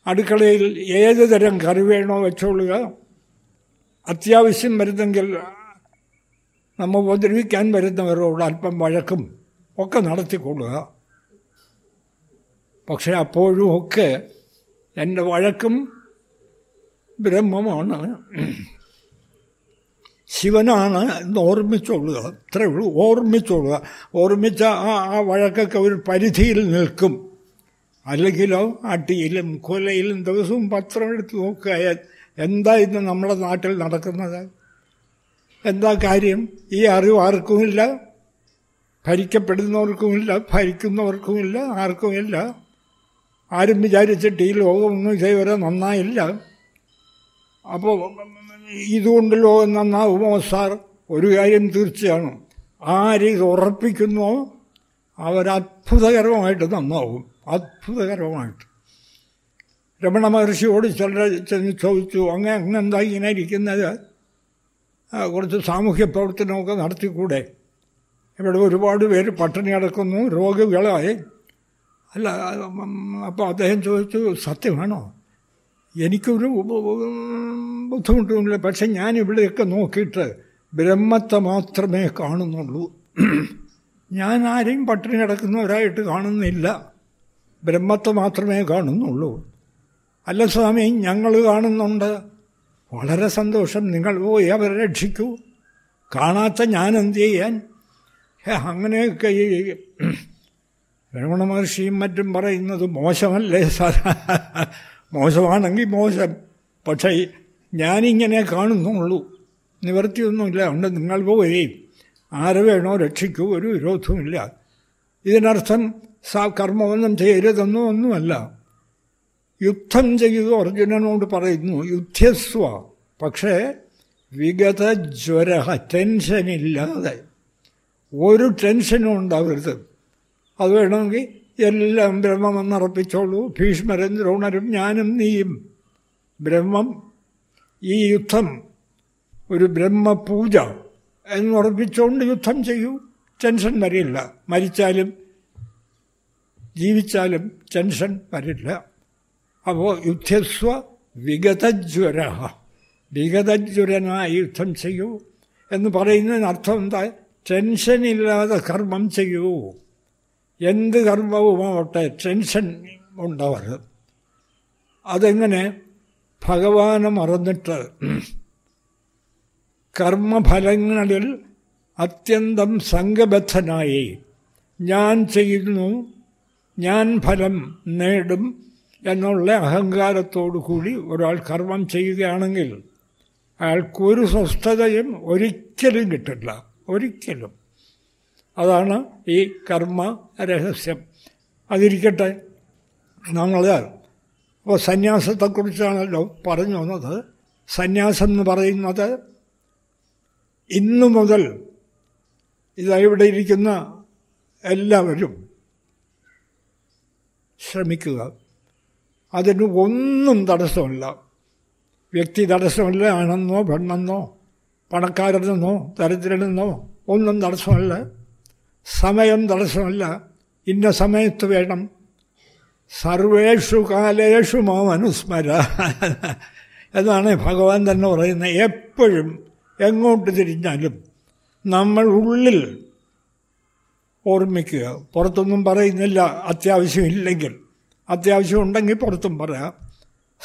അടുക്കളയിൽ ഏത് തരം കറി വേണോ വെച്ചോളുക അത്യാവശ്യം വരുന്നെങ്കിൽ നമ്മ ഉപദ്രവിക്കാൻ വരുന്നവരോട് അല്പം വഴക്കും ഒക്കെ നടത്തിക്കൊള്ളുക. പക്ഷെ അപ്പോഴും ഒക്കെ എന്റെ വഴക്കും ബ്രഹ്മമാണ്. ശിവനാണ് എന്ന് ഓർമ്മിച്ചോളുക. അത്രേ ഉള്ളൂ. ഓർമ്മിച്ചോളുക. ഓർമ്മിച്ച ആ ആ വഴക്കൊക്കെ ഒരു പരിധിയിൽ നിൽക്കും. അല്ലെങ്കിലോ അട്ടിയിലും കൊലയിലും ദിവസവും പത്രം എടുത്ത് നോക്കുക. എന്താ ഇന്ന് നമ്മുടെ നാട്ടിൽ നടക്കുന്നത്? എന്താ കാര്യം? ഈ അറിവ് ആർക്കുമില്ല? ഭരിക്കപ്പെടുന്നവർക്കുമില്ല? ഭരിക്കുന്നവർക്കുമില്ല? ആർക്കുമില്ല? ആരും വിചാരിച്ചിട്ട് ഈ ലോകമൊന്നും ഇതേവരെ നന്നായില്ല. അപ്പോൾ ഇതുകൊണ്ടല്ലോ നന്നാവുമോ സാർ ഒരു കാര്യം തീർച്ചയാണ്. ആരിത് ഉറപ്പിക്കുന്നോ അവരത്ഭുതകരമായിട്ട് നന്നാവും. അത്ഭുതകരമായിട്ട്. രമണ മഹർഷിയോട് ചിലർ ചെന്ന് ചോദിച്ചു അങ്ങനെ അങ്ങനെ എന്താ ഇങ്ങനെ ഇരിക്കുന്നത്? കുറച്ച് സാമൂഹ്യ പ്രവർത്തനമൊക്കെ നടത്തിക്കൂടെ? ഇവിടെ ഒരുപാട് പേര് പട്ടിണി കിടക്കുന്നു രോഗികളായി. അല്ല അപ്പോൾ അദ്ദേഹം ചോദിച്ചു സത്യമാണോ? എനിക്കൊരു ബുദ്ധിമുട്ടുമില്ല. പക്ഷെ ഞാൻ ഇവിടെയൊക്കെ നോക്കിയിട്ട് ബ്രഹ്മത്തെ മാത്രമേ കാണുന്നുള്ളൂ. ഞാൻ ആരെയും പട്ടിണി കിടക്കുന്നവരായിട്ട് കാണുന്നില്ല. ബ്രഹ്മത്തെ മാത്രമേ കാണുന്നുള്ളൂ. അല്ല സ്വാമി ഞങ്ങൾ കാണുന്നുണ്ട്. വളരെ സന്തോഷം. നിങ്ങൾ പോയി അവരെ രക്ഷിക്കൂ. കാണാത്ത ഞാൻ എന്ത് ചെയ്യാൻ? അങ്ങനെയൊക്കെ ഈ രമണ മഹർഷിയും മറ്റും പറയുന്നത് മോശമല്ലേ സാർ മോശമാണെങ്കിൽ മോശം. പക്ഷേ ഞാനിങ്ങനെ കാണുന്നുള്ളൂ. നിവർത്തിയൊന്നുമില്ല അതുകൊണ്ട് നിങ്ങൾ പോയി ആരെ വേണോ രക്ഷിക്കൂ. ഒരു വിരോധവുമില്ല. ഇതിനർത്ഥം സാ കർമ്മമൊന്നും ചെയ്യരുതെന്നോ ഒന്നുമല്ല. യുദ്ധം ചെയ്തു അർജുനനോട് പറയുന്നു യുദ്ധസ്വ. പക്ഷേ വിഗത ജ്വര ടെൻഷനില്ലാതെ. ഒരു ടെൻഷനും ഉണ്ടാവരുത്. അത് വേണമെങ്കിൽ എല്ലാം ബ്രഹ്മമെന്നറപ്പിച്ചോളൂ ഭീഷ്മരൻ ദ്രോണരും ഞാനും നീയും. ബ്രഹ്മം ഈ യുദ്ധം ഒരു ബ്രഹ്മപൂജ എന്നുറപ്പിച്ചുകൊണ്ട് യുദ്ധം ചെയ്യൂ. ടെൻഷൻ വരില്ല. മരിച്ചാലും ജീവിച്ചാലും ടെൻഷൻ വരില്ല. അപ്പോൾ യുദ്ധസ്വ വിഗതജ്വര. വിഗതജ്വരനായി യുദ്ധം ചെയ്യൂ എന്ന് പറയുന്നതിന് അർത്ഥം എന്താ? ടെൻഷനില്ലാതെ കർമ്മം ചെയ്യൂ. എന്ത് കർമ്മവുമാവട്ടെ ടെൻഷൻ ഉണ്ടവർ അതെങ്ങനെ? ഭഗവാനെ മറന്നിട്ട് കർമ്മഫലങ്ങളിൽ അത്യന്തം സംഘബദ്ധനായി. ഞാൻ ചെയ്യുന്നു ഞാൻ ഫലം നേടും എന്നുള്ള അഹങ്കാരത്തോടു കൂടി ഒരാൾ കർമ്മം ചെയ്യുകയാണെങ്കിൽ അയാൾക്കൊരു സ്വസ്ഥതയും ഒരിക്കലും കിട്ടില്ല. ഒരിക്കലും. അതാണ് ഈ കർമ്മ രഹസ്യം. അതിരിക്കട്ടെ നമ്മൾ അപ്പോൾ സന്യാസത്തെക്കുറിച്ചാണല്ലോ പറഞ്ഞു വന്നത്. സന്യാസം എന്ന് പറയുന്നത് ഇന്നു മുതൽ ഇതവിടെ ഇരിക്കുന്ന എല്ലാവരും ശ്രമിക്കുക. അതിന് ഒന്നും തടസ്സമില്ല. വ്യക്തി തടസ്സമില്ല ആണെന്നോ പെണ്ണെന്നോ പണക്കാരനെന്നോ ദരിദ്രനെന്നോ ഒന്നും തടസ്സമല്ല. സമയം തടസ്സമല്ല. ഇന്ന സമയത്ത് വേണം. സർവേഷു കാലേഷു മാം അനുസ്മര. എന്നാണ് ഭഗവാൻ തന്നെ പറയുന്നത്. എപ്പോഴും എങ്ങോട്ട് തിരിഞ്ഞാലും നമ്മൾ ഉള്ളിൽ ഓർമ്മിക്കുക. പുറത്തൊന്നും പറയുന്നില്ല. അത്യാവശ്യമില്ലെങ്കിൽ. അത്യാവശ്യം ഉണ്ടെങ്കിൽ പുറത്തും പറയാം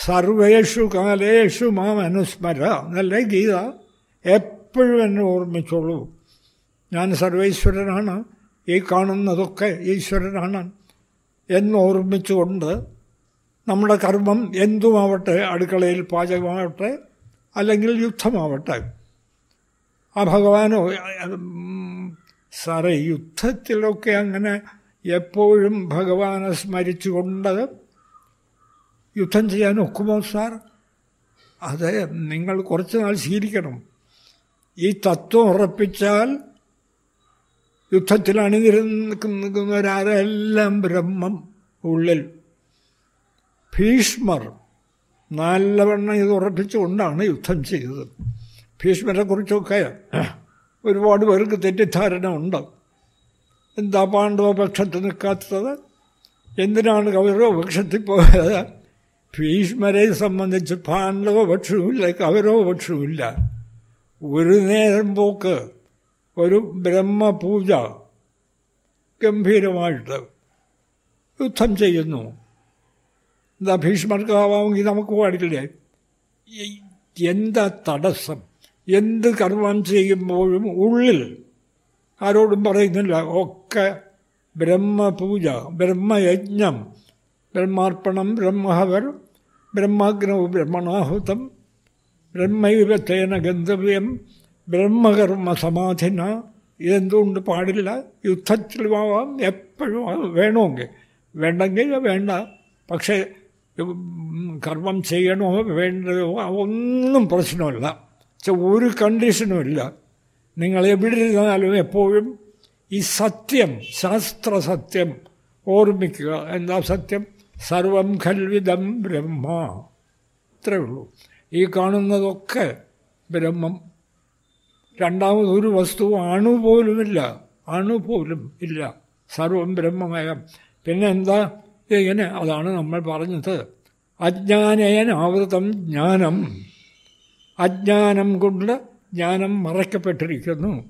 സർവേഷു കാലേഷു മാം അനുസ്മര. എന്നല്ലേ ഗീത? എപ്പോഴും എന്നെ ഓർമ്മിച്ചോളൂ. ഞാൻ സർവേശ്വരനാണ്. ഈ കാണുന്നതൊക്കെ ഈശ്വരനാണ് എന്നോർമ്മിച്ചുകൊണ്ട് നമ്മുടെ കർമ്മം എന്തുമാവട്ടെ അടുക്കളയിൽ പാചകമാവട്ടെ അല്ലെങ്കിൽ യുദ്ധമാവട്ടെ. ആ ഭഗവാനോ സാറേ യുദ്ധത്തിലൊക്കെ അങ്ങനെ എപ്പോഴും ഭഗവാനെ സ്മരിച്ചുകൊണ്ട് യുദ്ധം ചെയ്യാൻ ഒക്കുമോ സാർ? അതെ നിങ്ങൾ കുറച്ച് നാൾ ശീലിക്കണം. ഈ തത്വം ഉറപ്പിച്ചാൽ യുദ്ധത്തിൽ അണിനിരുന്നവരാരെല്ലാം ബ്രഹ്മം ഉള്ളിൽ. ഭീഷ്മർ നല്ലവണ്ണം ഇത് ഉറപ്പിച്ചുകൊണ്ടാണ് യുദ്ധം ചെയ്തത്. ഭീഷ്മരെക്കുറിച്ചൊക്കെ ഒരുപാട് പേർക്ക് തെറ്റിദ്ധാരണ ഉണ്ട്. എന്താ പാണ്ഡവ പക്ഷത്ത് നിൽക്കാത്തത്? എന്തിനാണ് കൗരവ പക്ഷത്തിൽ പോയത്? ഭീഷ്മരെ സംബന്ധിച്ച് പാണ്ഡവ പക്ഷവുമില്ല കൗരവ പക്ഷവുമില്ല. ഒരു നേരം പോക്ക് ഒരു ബ്രഹ്മപൂജ ഗംഭീരമായിട്ട് യുദ്ധം ചെയ്യുന്നു. എന്താ ഭീഷ്മർക്കാവാമെങ്കിൽ നമുക്ക് പാടില്ലേ? എന്താ തടസ്സം എന്ത് കർമ്മം ചെയ്യുമ്പോഴും ഉള്ളിൽ ആരോടും പറയുന്നില്ല. ഒക്കെ ബ്രഹ്മപൂജ ബ്രഹ്മയജ്ഞം ബ്രഹ്മാർപ്പണം ബ്രഹ്മഹവർ ബ്രഹ്മാഗ്നവും ബ്രഹ്മണാഹുതം ബ്രഹ്മയുഗത്തേന ഗന്ധവ്യം ബ്രഹ്മകർമ്മ സമാധിന ഇതെന്തുകൊണ്ട് പാടില്ല യുദ്ധത്തിലുമാവാം എപ്പോഴും വേണമെങ്കിൽ. വേണ്ടെങ്കിൽ വേണ്ട. പക്ഷേ കർമ്മം ചെയ്യണോ വേണ്ടതോ ഒന്നും പ്രശ്നമല്ല. ഒരു കണ്ടീഷനും ഇല്ല. നിങ്ങൾ എവിടെ ഇരുന്നാലും എപ്പോഴും ഈ സത്യം ശാസ്ത്ര സത്യം ഓർമ്മിക്കുക. എന്താ സത്യം? സർവം ഖൽവിതം ബ്രഹ്മ. ഇത്രയേ ഉള്ളൂ. ഈ കാണുന്നതൊക്കെ ബ്രഹ്മം രണ്ടാമതൊരു വസ്തു അണുപോലുമില്ല. അണുപോലും ഇല്ല. സർവം ബ്രഹ്മമയം. പിന്നെ എന്താ ഇങ്ങനെ അതാണ് നമ്മൾ പറഞ്ഞത്. അജ്ഞാനേന ആവൃതം ജ്ഞാനം. അജ്ഞാനം കൊണ്ട് ജ്ഞാനം മറയ്ക്കപ്പെട്ടിരിക്കുന്നു.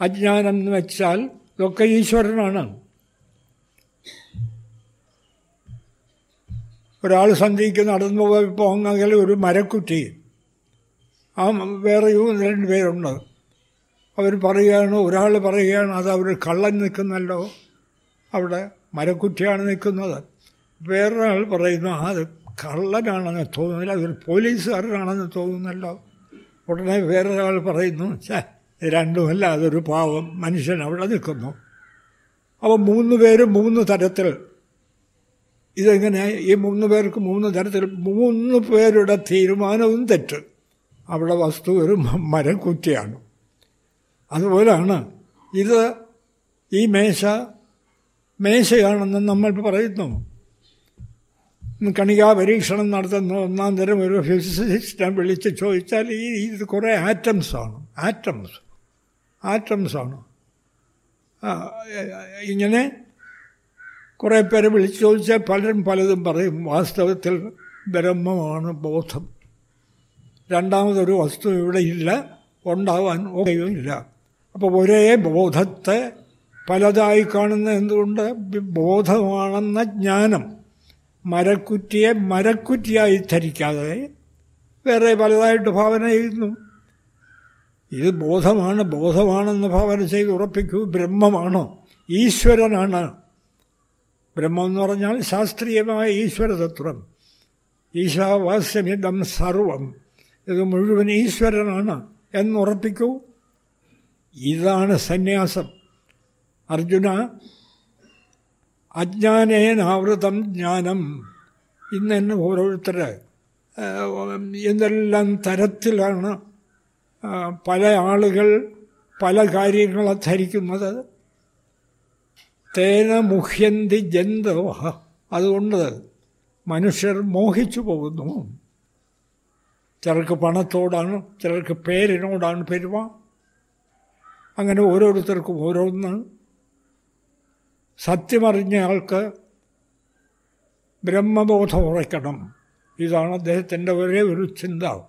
അജ്ഞാനം എന്ന് വെച്ചാൽ ഇതൊക്കെ ഈശ്വരനാണ്. ഒരാൾ സന്ധിക്ക് നടന്നു പോയപ്പോൾ അങ്ങനെ ഒരു മരക്കുറ്റി. ആ വേറെയും രണ്ട് പേരുണ്ട്. അവർ പറയുകയാണ് ഒരാൾ പറയുകയാണ് അത് അവർ കള്ളൻ നിൽക്കുന്നല്ലോ. അവിടെ മരക്കുറ്റിയാണ് നിൽക്കുന്നത്. വേറൊരാൾ പറയുന്നു അത് കള്ളനാണെന്ന് തോന്നുന്നില്ല അതൊരു പോലീസുകാരനാണെന്ന് തോന്നുന്നല്ലോ. ഉടനെ വേറൊരാൾ പറയുന്നു രണ്ടുമല്ല അതൊരു പാവം മനുഷ്യൻ അവിടെ നിൽക്കുന്നു. അപ്പോൾ മൂന്ന് പേരും മൂന്ന് തരത്തിൽ ഇതെങ്ങനെ ഈ മൂന്ന് പേർക്ക് മൂന്ന് തരത്തിൽ മൂന്ന് പേരുടെ തീരുമാനവും തെറ്റ്. അവിടെ വസ്തു ഒരു മരം മരക്കുറ്റിയാണ്. അതുപോലാണ് ഇത് ഈ മേശ മേശയാണെന്ന് നമ്മൾ പറയുന്നു. കണികാ പരീക്ഷണം നടത്തുന്ന ഒന്നാം തരം ഒരു ഫിസിസിസ്റ്റിനെ വിളിച്ച് ചോദിച്ചാൽ ഈ ഇത് കുറേ ആറ്റംസാണ് ആറ്റംസ് ആറ്റംസാണ് ഇങ്ങനെ കുറേ പേരെ വിളിച്ച് ചോദിച്ചാൽ പലരും പലതും പറയും. വാസ്തവത്തിൽ ബ്രഹ്മമാണ് ബോധം. രണ്ടാമതൊരു വസ്തു ഇവിടെ ഇല്ല. ഉണ്ടാവാൻ ഒക്കെയുമില്ല അപ്പോൾ ഒരേ ബോധത്തെ പലതായി കാണുന്ന എന്തുകൊണ്ട്? ബോധമാണെന്ന ജ്ഞാനം. മരക്കുറ്റിയെ മരക്കുറ്റിയായി ധരിക്കാതെ വേറെ പലതായിട്ട് ഭാവന ചെയ്യുന്നു. ഇത് ബോധമാണ് ബോധമാണെന്ന് ഭാവന ചെയ്ത് ഉറപ്പിക്കൂ ബ്രഹ്മമാണോ ഈശ്വരനാണ്. ബ്രഹ്മം എന്ന് പറഞ്ഞാൽ ശാസ്ത്രീയമായ ഈശ്വരതത്വം. ഈശാവാസ്യമിതം സർവം. ഇത് മുഴുവൻ ഈശ്വരനാണ്. എന്നുറപ്പിക്കൂ ഇതാണ് സന്യാസം. അർജുന അജ്ഞാനേനാവൃതം ജ്ഞാനം. ഇന്ന് തന്നെ ഓരോരുത്തർ എന്തെല്ലാം തരത്തിലാണ് പല ആളുകൾ പല കാര്യങ്ങളെ ധരിക്കുന്നത്. തേന മുഹ്യന്തി ജന്തവ അതുകൊണ്ട് മനുഷ്യർ മോഹിച്ചു പോകുന്നു. ചിലർക്ക് പണത്തോടാണ് ചിലർക്ക് പേരിനോടാണ് പെരുമ. അങ്ങനെ ഓരോരുത്തർക്കും ഓരോന്ന് സത്യമറിഞ്ഞ ആൾക്ക് ബ്രഹ്മബോധം ഉറയ്ക്കണം. ഇതാണ് അദ്ദേഹത്തിന്റെ ഒരേ ഒരു ചിന്ത.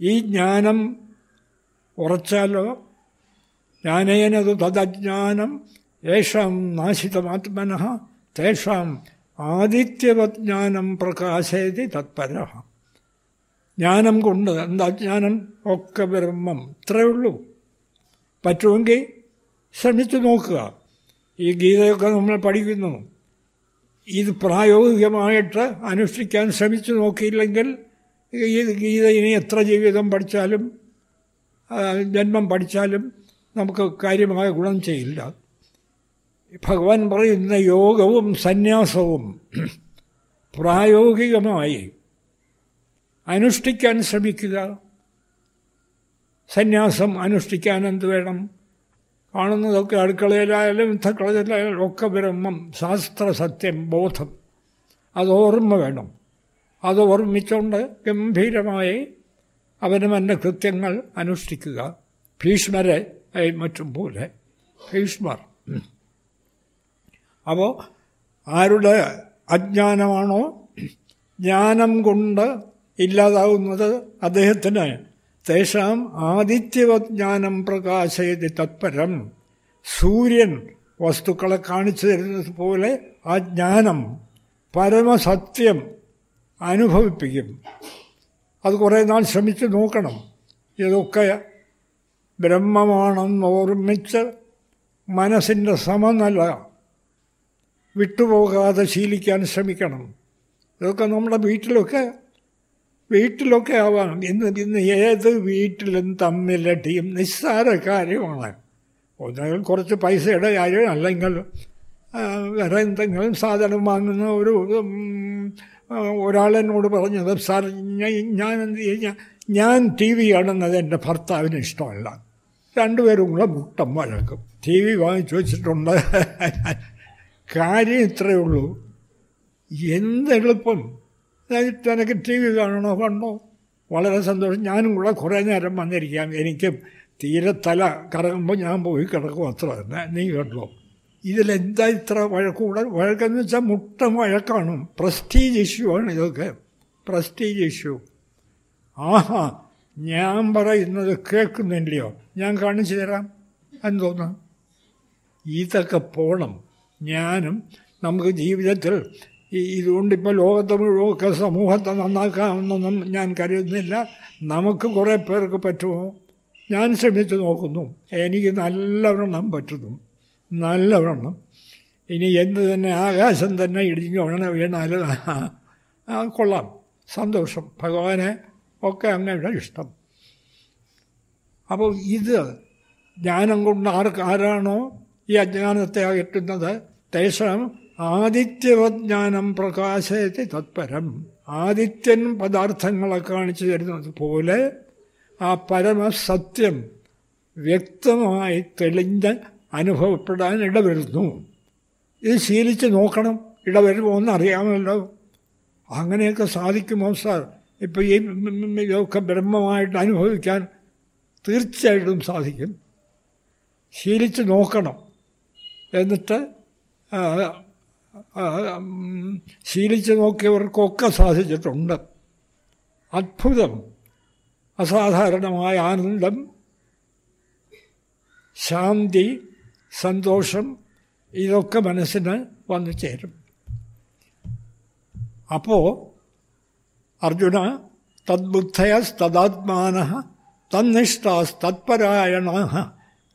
ഈ ജ്ഞാനം ഉറച്ചാലോ? ജ്ഞാനേനതു തദജ്ഞാനം യേഷാം നാശിതമാത്മന തേഷാം ആദിത്യവജ്ഞാനം പ്രകാശേതി തത്പര. ജ്ഞാനം കൊണ്ട് എന്താ ജ്ഞാനം? ഒക്കെ ബ്രഹ്മം. ഇത്രയേ ഉള്ളൂ. പറ്റുമെങ്കിൽ ശ്രമിച്ചു നോക്കുക. ഈ ഗീതയൊക്കെ നമ്മൾ പഠിക്കുന്നു. ഇത് പ്രായോഗികമായിട്ട് അനുഷ്ഠിക്കാൻ ശ്രമിച്ചു നോക്കിയില്ലെങ്കിൽ ഈ ഗീത ഇനി എത്ര ജീവിതം പഠിച്ചാലും ജന്മം പഠിച്ചാലും നമുക്ക് കാര്യമായ ഗുണം ചെയ്യില്ല. ഭഗവാൻ പറയുന്ന യോഗവും സന്യാസവും പ്രായോഗികമായി അനുഷ്ഠിക്കാൻ ശ്രമിക്കുക. സന്യാസം അനുഷ്ഠിക്കാൻ എന്ത് വേണം? കാണുന്നതൊക്കെ അടുക്കളയിലായാലും യുദ്ധക്കളത്തിലായാലും ഒക്കെ ബ്രഹ്മം ശാസ്ത്ര സത്യം ബോധം. അത് ഓർമ്മ വേണം. അത് ഓർമ്മിച്ചുകൊണ്ട് ഗംഭീരമായി അവനവന്റെ കൃത്യങ്ങൾ അനുഷ്ഠിക്കുക. ഭീഷ്മരെ മറ്റും പോലെ. ഭീഷ്മർ. അപ്പോൾ ആരുടെ അജ്ഞാനമാണോ? ജ്ഞാനം കൊണ്ട് ഇല്ലാതാവുന്നത് അദ്ദേഹത്തിന് തേഷാം ആദിത്യവജ്ഞാനം പ്രകാശയതി തത്പരം. സൂര്യൻ വസ്തുക്കളെ കാണിച്ചു തരുന്നത് പോലെ ആ ജ്ഞാനം പരമസത്യം അനുഭവിപ്പിക്കും. അത് കുറേ നാൾ ശ്രമിച്ച് നോക്കണം. ഇതൊക്കെ ബ്രഹ്മമാണെന്ന് ഓർമ്മിച്ച് മനസ്സിന്റെ സമനില വിട്ടുപോകാതെ ശീലിക്കാൻ ശ്രമിക്കണം. ഇതൊക്കെ നമ്മുടെ വീട്ടിലൊക്കെ വീട്ടിലൊക്കെ ആവാം. ഇന്ന് ഇന്ന് ഏത് വീട്ടിലും തമ്മിലടിയും നിസ്സാര കാര്യമാണ്. ഒന്നുകിൽ കുറച്ച് പൈസയുടെ കാര്യം അല്ലെങ്കിൽ വേറെ എന്തെങ്കിലും സാധനം വാങ്ങുന്ന ഒരു ഒരാളെന്നോട് പറഞ്ഞത് സാർ ഞാൻ- എന്ത് കഴിഞ്ഞാൽ ഞാൻ ടി വി കാണുന്നത് എന്റെ ഭർത്താവിന് ഇഷ്ടമല്ല. രണ്ടുപേരും കൂടെ മുട്ടം വഴക്കും. ടി വി വാങ്ങിച്ചു വെച്ചിട്ടുണ്ട്. കാര്യം ഇത്രയേ ഉള്ളൂ. എന്തെളുപ്പം? തനിക്ക് ടി വി കാണണോ? കണ്ടോ? വളരെ സന്തോഷം. ഞാനും കൂടെ കുറേ നേരം വന്നിരിക്കാം. എനിക്ക് തീരെ തല കറങ്ങുമ്പോൾ ഞാൻ പോയി കിടക്കും. അത്ര തന്നെ. നീ കണ്ടോ ഇതിലെന്താ ഇത്ര വഴക്കൂടെ വഴക്കെന്ന് വെച്ചാൽ മുട്ട വഴക്കാണ്. പ്രസ്റ്റീജ് ഇഷ്യൂ ആണ് ഇതൊക്കെ. പ്രസ്റ്റീജ് ഇഷ്യൂ ആഹാ ഞാൻ പറയുന്നത് കേൾക്കുന്നില്ലയോ ഞാൻ കാണിച്ചു തരാം. തോന്നുന്നു ഇതൊക്കെ പോണം. ഞാനും നമുക്ക് ജീവിതത്തിൽ ഈ ഇതുകൊണ്ടിപ്പോൾ ലോകത്തെ മുഴുവൊക്കെ സമൂഹത്തെ നന്നാക്കാമെന്നൊന്നും ഞാൻ കരുതുന്നില്ല. നമുക്ക് കുറേ പേർക്ക് പറ്റുമോ? ഞാൻ ശ്രമിച്ചു നോക്കുന്നു. എനിക്ക് നല്ലവണ്ണം പറ്റുന്നു. നല്ലവണ്ണം. ഇനി എന്ത് തന്നെ ആകാശം തന്നെ ഇടിഞ്ഞ് വീണ വീണാലും ആ കൊള്ളാം. സന്തോഷം. ഭഗവാനെ ഒക്കെ അങ്ങയുടെ ഇഷ്ടം. അപ്പോൾ ഇത് ജ്ഞാനം കൊണ്ട് ആർക്ക് ആരാണോ ഈ അജ്ഞാനത്തെ അകറ്റുന്നത്? തേഷം ആദിത്യവജ്ഞാനം പ്രകാശയത്തെ തത്പരം. ആദിത്യൻ പദാർത്ഥങ്ങളെ കാണിച്ചു തരുന്നത് പോലെ ആ പരമസത്യം വ്യക്തമായി തെളിഞ്ഞ് അനുഭവപ്പെടാൻ ഇടവരുന്നു. ഇത് ശീലിച്ച് നോക്കണം. ഇടവരുമോ എന്നറിയാമല്ലോ. അങ്ങനെയൊക്കെ സാധിക്കുമോ സാർ? ഇപ്പോൾ ഈ ഇതൊക്കെ ബ്രഹ്മമായിട്ട് അനുഭവിക്കാൻ തീർച്ചയായിട്ടും സാധിക്കും. ശീലിച്ച് നോക്കണം. എന്നിട്ട് ശീലിച്ച് നോക്കിയവർക്കൊക്കെ സാധിച്ചിട്ടുണ്ട്. അത്ഭുതം. അസാധാരണമായ ആനന്ദം. ശാന്തി സന്തോഷം ഇതൊക്കെ മനസ്സിന് വന്നു ചേരും. അപ്പോൾ അർജുന തദ്ബുദ്ധയസ്തദാത്മാന തന്നിഷ്ടാസ്തത്പരായണ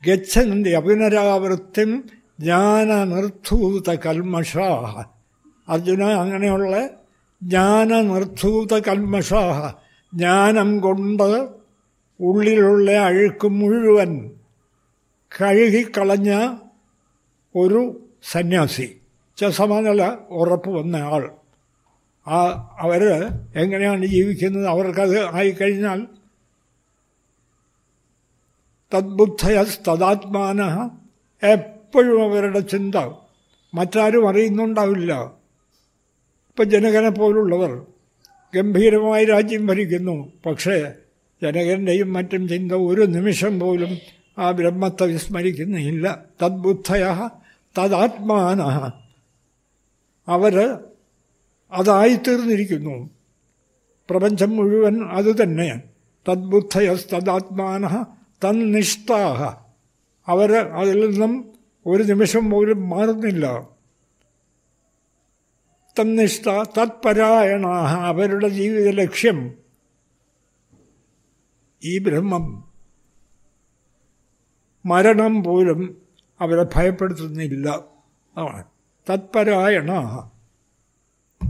ഗച്ഛന്തി അഭിനരാവൃത്തിം ജ്ഞാനനിർധൂത കൽമഷാഹ അർജുന അങ്ങനെയുള്ള ജ്ഞാനനിർധൂത കൽമഷാഹ ജ്ഞാനം കൊണ്ട് ഉള്ളിലുള്ള അഴുക്ക് മുഴുവൻ കഴുകിക്കളഞ്ഞ ഒരു സന്യാസി. ചസമനല ഉറപ്പ് വന്ന ആൾ. ആ അവർ എങ്ങനെയാണ് ജീവിക്കുന്നത്? അവർക്കത് ആയിക്കഴിഞ്ഞാൽ തദ്ബുദ്ധയസ്തദാത്മാന എപ്പോഴും അവരുടെ ചിന്ത. മറ്റാരും അറിയുന്നുണ്ടാവില്ല. ഇപ്പം ജനകനെ പോലുള്ളവർ ഗംഭീരമായി രാജ്യം ഭരിക്കുന്നു. പക്ഷേ ജനകന്റെയും മറ്റും ചിന്ത ഒരു നിമിഷം പോലും ആ ബ്രഹ്മത്തെ വിസ്മരിക്കുന്നില്ല. തദ്ബുദ്ധയ തദാത്മാന. അവർ അതായിത്തീർന്നിരിക്കുന്നു. പ്രപഞ്ചം മുഴുവൻ അതുതന്നെ തദ്ബുദ്ധയസ്തദാത്മാന തന്നിഷ്ടാഹ അവർ അതിൽ നിന്നും ഒരു നിമിഷം പോലും മാറുന്നില്ല. തന്നിഷ്ഠ തത്പരായണ അവരുടെ ജീവിത ലക്ഷ്യം. ഈ ബ്രഹ്മം മരണം പോലും അവരെ ഭയപ്പെടുത്തുന്നില്ല. അതാണ്. തത്പരായണ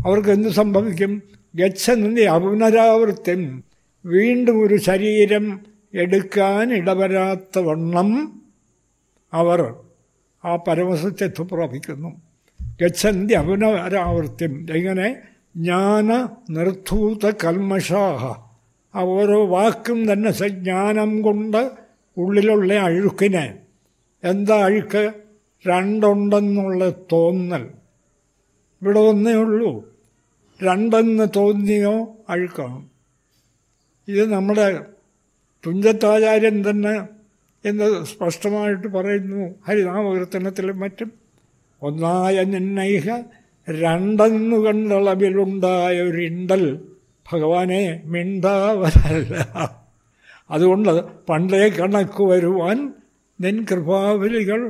അവർക്ക് എന്ത് സംഭവിക്കും? ഗച്ഛന്തി അപുനരാവൃത്യം വീണ്ടും ഒരു ശരീരം എടുക്കാൻ ഇടവരാത്തവണ്ണം അവർ ആ പരമസത്യത്വ പ്രാപിക്കുന്നു. ഗച്ഛന്തി അപുനരാവൃത്യം എങ്ങനെ? ജ്ഞാന നിർധൂത കൽമഷാഹ. ആ ഓരോ വാക്കും തന്നെ സജ്ഞാനം കൊണ്ട് ഉള്ളിലുള്ള അഴുക്കിനെ. എന്താ അഴുക്ക്? രണ്ടുണ്ടെന്നുള്ള തോന്നൽ. ഇവിടെ ഒന്നേ ഉള്ളൂ. രണ്ടെന്ന് തോന്നിയോ അഴുക്കാണ്. ഇത് നമ്മുടെ തുഞ്ചത്താചാര്യൻ തന്നെ എന്ന് സ്പഷ്ടമായിട്ട് പറയുന്നു. ഹരിനാമകീർത്തനത്തിലും മറ്റും ഒന്നായ നിന്നൈഹ രണ്ടെന്നു കണ്ടളവിലുണ്ടായ ഒരിണ്ടൽ ഭഗവാനെ മിണ്ടാവരല്ല അതുകൊണ്ട് പണ്ടേ കണക്ക് വരുവാൻ നിൻ കൃപാവലികൾ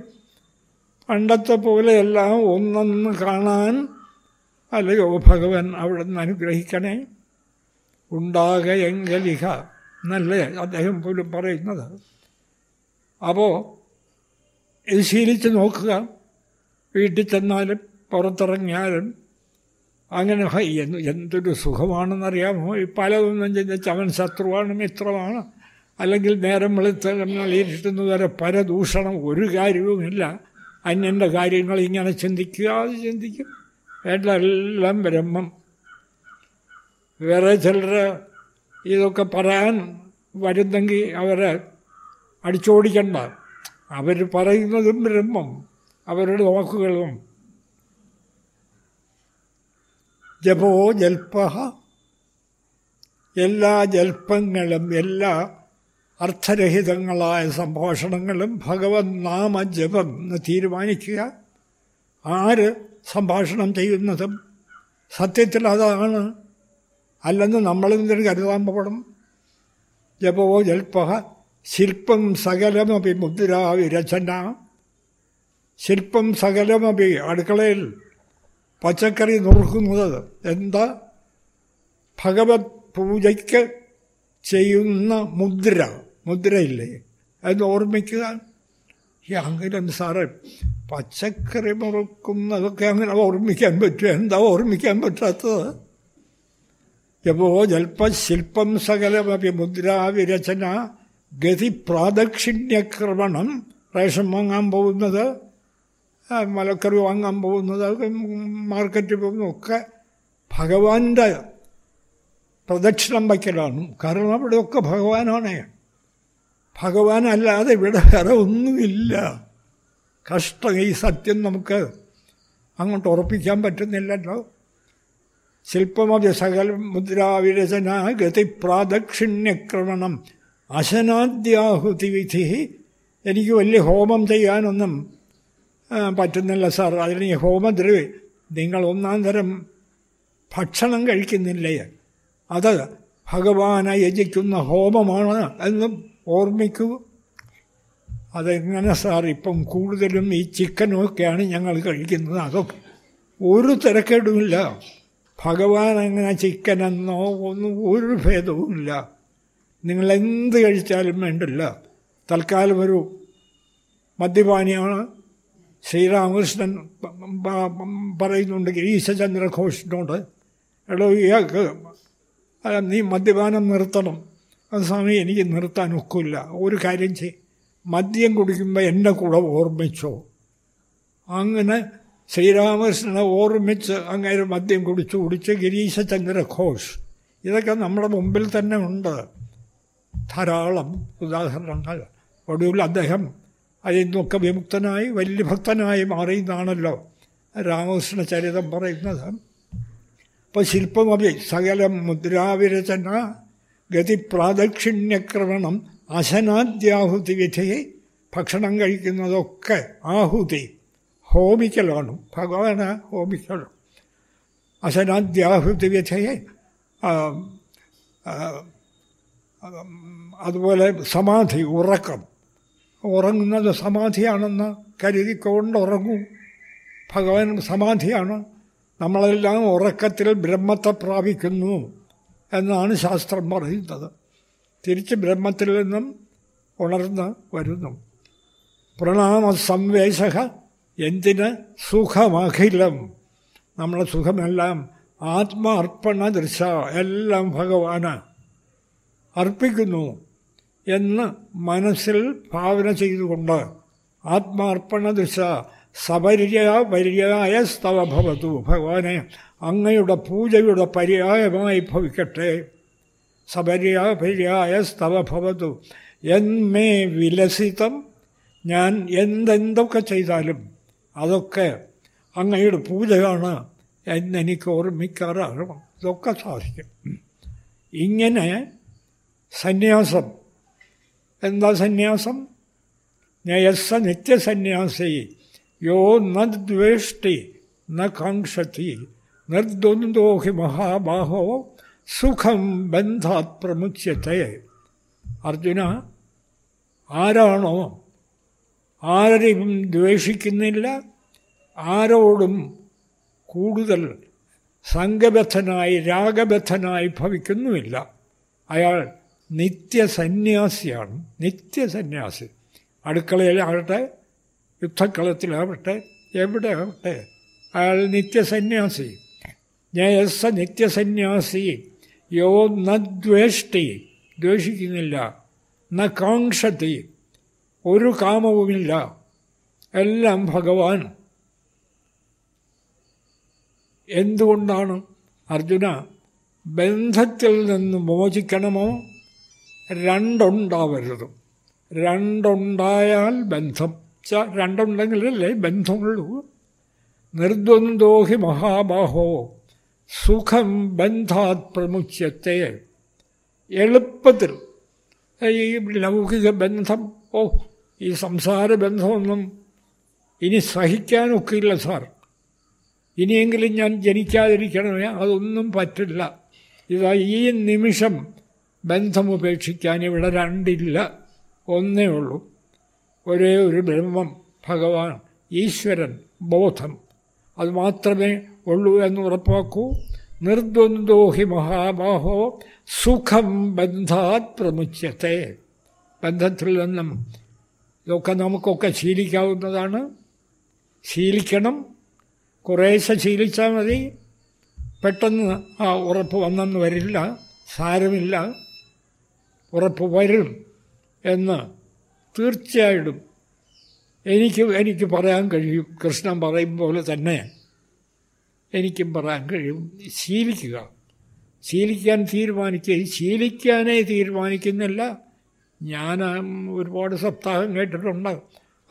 പണ്ടത്തെ പോലെയെല്ലാം ഒന്നെന്ന് കാണാൻ അല്ലയോ ഭഗവൻ അവിടെ നിന്ന് അനുഗ്രഹിക്കണേ ഉണ്ടാകയെങ്കലിഹ എന്നല്ലേ അദ്ദേഹം പോലും പറയുന്നത്. അപ്പോൾ ഇത് ശീലിച്ച് നോക്കുക. വീട്ടിൽ ചെന്നാലും പുറത്തിറങ്ങിയാലും അങ്ങനെ എന്ന് എന്തൊരു സുഖമാണെന്നറിയാമോ? ഈ പലതൊന്നും ചിന്തിച്ച് അവൻ ശത്രുവാണ് മിത്രമാണ്. അല്ലെങ്കിൽ നേരം വെളുത്തലിരുട്ടുന്ന വരെ പരദൂഷണം ഒരു കാര്യവുമില്ല. അന്യന്റെ കാര്യങ്ങൾ ഇങ്ങനെ ചിന്തിക്കുക അത് ചിന്തിക്കും. എല്ലാം ബ്രഹ്മം. വേറെ ചിലർ ഇതൊക്കെ പറയാൻ വരുന്നെങ്കിൽ അവരെ അടിച്ചോടിക്കണ്ട. അവർ പറയുന്നതും ബ്രഹ്മം. അവരുടെ വാക്കുകളും. ജപോ ജൽപ്പ എല്ലാ ജൽപ്പങ്ങളും എല്ലാ അർത്ഥരഹിതങ്ങളായ സംഭാഷണങ്ങളും ഭഗവത് നാമ ജപം എന്ന് തീരുമാനിക്കുക. ആര് സംഭാഷണം ചെയ്യുന്നതും സത്യത്തിൽ അതാണ്. അല്ലെന്ന് നമ്മളെന്തിനു കരുതാൻ പോകണം ജപോ ജൽപ്പ ശില്പം സകലമപി മുദ്രാവിരചന. ശില്പം സകലമപി അടുക്കളയിൽ പച്ചക്കറി നുറുക്കുന്നത് എന്താ? ഭഗവത് പൂജയ്ക്ക് ചെയ്യുന്ന മുദ്ര മുദ്രയില്ലേ? എന്ന് ഓർമ്മിക്കുക അങ്ങനെ സാറേ പച്ചക്കറി മുറുക്കുന്നതൊക്കെ അങ്ങനെ ഓർമ്മിക്കാൻ പറ്റും എന്താ ഓർമ്മിക്കാൻ പറ്റാത്തത്? എപ്പോ ജൽപ്പ ശില്പം സകലമപി മുദ്രാവിരചന. ഗതി റേഷം വാങ്ങാൻ പോകുന്നത് മലക്കറി വാങ്ങാൻ പോകുന്നത് മാർക്കറ്റിൽ പോകുന്നതൊക്കെ ഭഗവാന്റെ പ്രദക്ഷിണം വയ്ക്കലാണ്. കാരണം അവിടെയൊക്കെ ഭഗവാനാണ്. ഭഗവാനല്ലാതെ ഇവിടെ വേറെ ഒന്നുമില്ല. കഷ്ടം ഈ സത്യം നമുക്ക് അങ്ങോട്ട് ഉറപ്പിക്കാൻ പറ്റുന്നില്ലല്ലോ. ശില്പമതി സകല മുദ്രാവിരചന ഗതി പ്രാദക്ഷിണ്യക്രമണം. അശനാദ്യാഹുതി വിധി എനിക്ക് വലിയ ഹോമം ചെയ്യാനൊന്നും പറ്റുന്നില്ല സാർ. അതിന് ഹോമദ്രവ്യ നിങ്ങൾ ഒന്നാം തരം ഭക്ഷണം കഴിക്കുന്നില്ലേ? അത് ഭഗവാനെ യജിക്കുന്ന ഹോമമാണ് എന്നും ഓർമ്മിക്കൂ. അതെങ്ങനെ സാർ? ഇപ്പം കൂടുതലും ഈ ചിക്കനൊക്കെയാണ് ഞങ്ങൾ കഴിക്കുന്നത്. അതൊക്കെ ഒരു തിരക്കേടുമില്ല. ഭഗവാൻ അങ്ങനെ ചിക്കനെന്നോ ഒന്നും ഒരു ഭേദവുമില്ല. നിങ്ങൾ എന്ത് കഴിച്ചാലും വേണ്ടില്ല. തൽക്കാലം ഒരു മദ്യപാനിയാണ്. ശ്രീരാമകൃഷ്ണൻ പറയുന്നുണ്ട് ഗിരീശചന്ദ്ര ഘോഷിനോട് എടോ ഇയാൾക്ക് നീ മദ്യപാനം നിർത്തണം. അത് സമയം എനിക്ക് നിർത്താൻ ഒക്കില്ല. ഒരു കാര്യം ചെയ്. മദ്യം കുടിക്കുമ്പോൾ എന്നെ കൂടെ ഓർമ്മിച്ചോ. അങ്ങനെ ശ്രീരാമകൃഷ്ണനെ ഓർമ്മിച്ച് അങ്ങനെ മദ്യം കുടിച്ച് കുടിച്ച് ഗിരീശചന്ദ്ര ഘോഷ്. ഇതൊക്കെ നമ്മുടെ മുമ്പിൽ തന്നെ ഉണ്ട്. ധാരാളം ഉദാഹരണങ്ങൾ. ഒടുവിൽ അദ്ദേഹം അതിൽ നിന്നൊക്കെ വിമുക്തനായി വലിയ ഭക്തനായി മാറിയെന്നാണല്ലോ രാമകൃഷ്ണ ചരിതം പറയുന്നത്. അപ്പോൾ ശില്പമപി സകലം മുദ്രാവിരചന ഗതിപ്രാദക്ഷിണ്യക്രമണം അശനാദ്യാഹുതി വിധയെ ഭക്ഷണം കഴിക്കുന്നതൊക്കെ ആഹുതി ഹോമിക്കലാണ് ഭഗവാന് ഹോമിക്കലാണ് അശനാദ്യാഹുതി വിധയെ അതുപോലെ സമാധി ഉറക്കം. ഉറങ്ങുന്നത് സമാധിയാണെന്ന് കരുതിക്കൊണ്ട് ഉറങ്ങും. ഭഗവാൻ സമാധിയാണ്. നമ്മളെല്ലാം ഉറക്കത്തിൽ ബ്രഹ്മത്തെ പ്രാപിക്കുന്നു എന്നാണ് ശാസ്ത്രം പറയുന്നത്. തിരിച്ച് ബ്രഹ്മത്തിൽ നിന്നും ഉണർന്ന് വരുന്നു. പ്രണാമ സംവേശക എന്തിന് സുഖമഖിലം? നമ്മളെ സുഖമെല്ലാം ആത്മാർപ്പണ ദൃശ എല്ലാം ഭഗവാന്. അർപ്പിക്കുന്നു എന്ന് മനസ്സിൽ ഭാവന ചെയ്തുകൊണ്ട് ആത്മാർപ്പണ ദിശ സപര്യ പര്യായ സ്തവഭവതു ഭഗവാനെ അങ്ങയുടെ പൂജയുടെ പര്യായമായി ഭവിക്കട്ടെ. സപര്യ പര്യായ സ്തവഭവതു എന്മേ വിലസിതം. ഞാൻ എന്തെന്തൊക്കെ ചെയ്താലും അതൊക്കെ അങ്ങയുടെ പൂജയാണ് എന്നെനിക്ക് ഓർമ്മിക്കാറാകണം. ഇതൊക്കെ സാധിക്കും. ഇങ്ങനെ സന്യാസം. എന്താ സന്യാസം? നയസ്സ നിത്യസന്യാസി യോ നദ്വേഷ്ടി ന നിർദ്വന്ദോഹി മഹാബാഹോ സുഖം ബന്ധാത് പ്രമുച്യത്തെ. അർജുന ആരാണോ? ആരെയും ദ്വേഷിക്കുന്നില്ല ആരോടും കൂടുതൽ സംഘബദ്ധനായി രാഗബദ്ധനായി ഭവിക്കുന്നുമില്ല. അയാൾ നിത്യസന്യാസിയാണ്. നിത്യസന്യാസി. അടുക്കളയിലാവട്ടെ യുദ്ധക്കളത്തിലാവട്ടെ എവിടെ ആവട്ടെ അയാൾ നിത്യസന്യാസി. ജയസ നിത്യസന്യാസി. യോ നദ്വേഷ്ടി ദ്വേഷിക്കുന്നില്ല. ന കാക്ഷതി. ഒരു കാമവുമില്ല. എല്ലാം ഭഗവാൻ. എന്തുകൊണ്ടാണ് അർജുന ബന്ധത്തിൽ നിന്ന് മോചിക്കണമോ? രണ്ടുണ്ടാവരുത്. രണ്ടുണ്ടായാൽ ബന്ധം. ച രണ്ടുണ്ടെങ്കിലല്ലേ ബന്ധമുള്ളൂ. നിർദ്വന്ദ്വോഹി മഹാബാഹോ സുഖം ബന്ധാത് പ്രമുഖ്യത്തെ എളുപ്പത്തിൽ ഈ ലൗകിക ബന്ധം ഓ ഈ സംസാര ബന്ധമൊന്നും ഇനി സഹിക്കാനൊക്കില്ല സാർ. ഇനിയെങ്കിലും ഞാൻ ജനിക്കാതിരിക്കണമേ അതൊന്നും പറ്റില്ല. ഇതാ ഈ നിമിഷം ബന്ധമുപേക്ഷിക്കാൻ ഇവിടെ രണ്ടില്ല. ഒന്നേ ഉള്ളൂ. ഒരേ ഒരു ബ്രഹ്മം ഭഗവാൻ ഈശ്വരൻ ബോധം. അത് മാത്രമേ ഉള്ളൂ എന്ന് ഉറപ്പാക്കൂ. നിർദ്വന്ദ്വോ ഹി മഹാബാഹോ സുഖം ബന്ധാത് പ്രമുച്യത്തെ ബന്ധത്തിൽ നിന്നും ഇതൊക്കെ നമുക്കൊക്കെ ശീലിക്കാവുന്നതാണ്. ശീലിക്കണം. കുറേശ്ശെ ശീലിച്ചാൽ മതി. പെട്ടെന്ന് ആ ഉറപ്പ് വന്നെന്ന് വരില്ല. സാരമില്ല. ഉറപ്പ് വരും എന്ന് തീർച്ചയായിട്ടും എനിക്ക് എനിക്ക് പറയാൻ കഴിയും. കൃഷ്ണൻ പറയും പോലെ തന്നെ എനിക്കും പറയാൻ കഴിയും. ശീലിക്കുക. ശീലിക്കാൻ തീരുമാനിക്കുക. ശീലിക്കാനേ തീരുമാനിക്കുന്നില്ല. ഞാൻ ഒരുപാട് സപ്താഹം കേട്ടിട്ടുണ്ട്.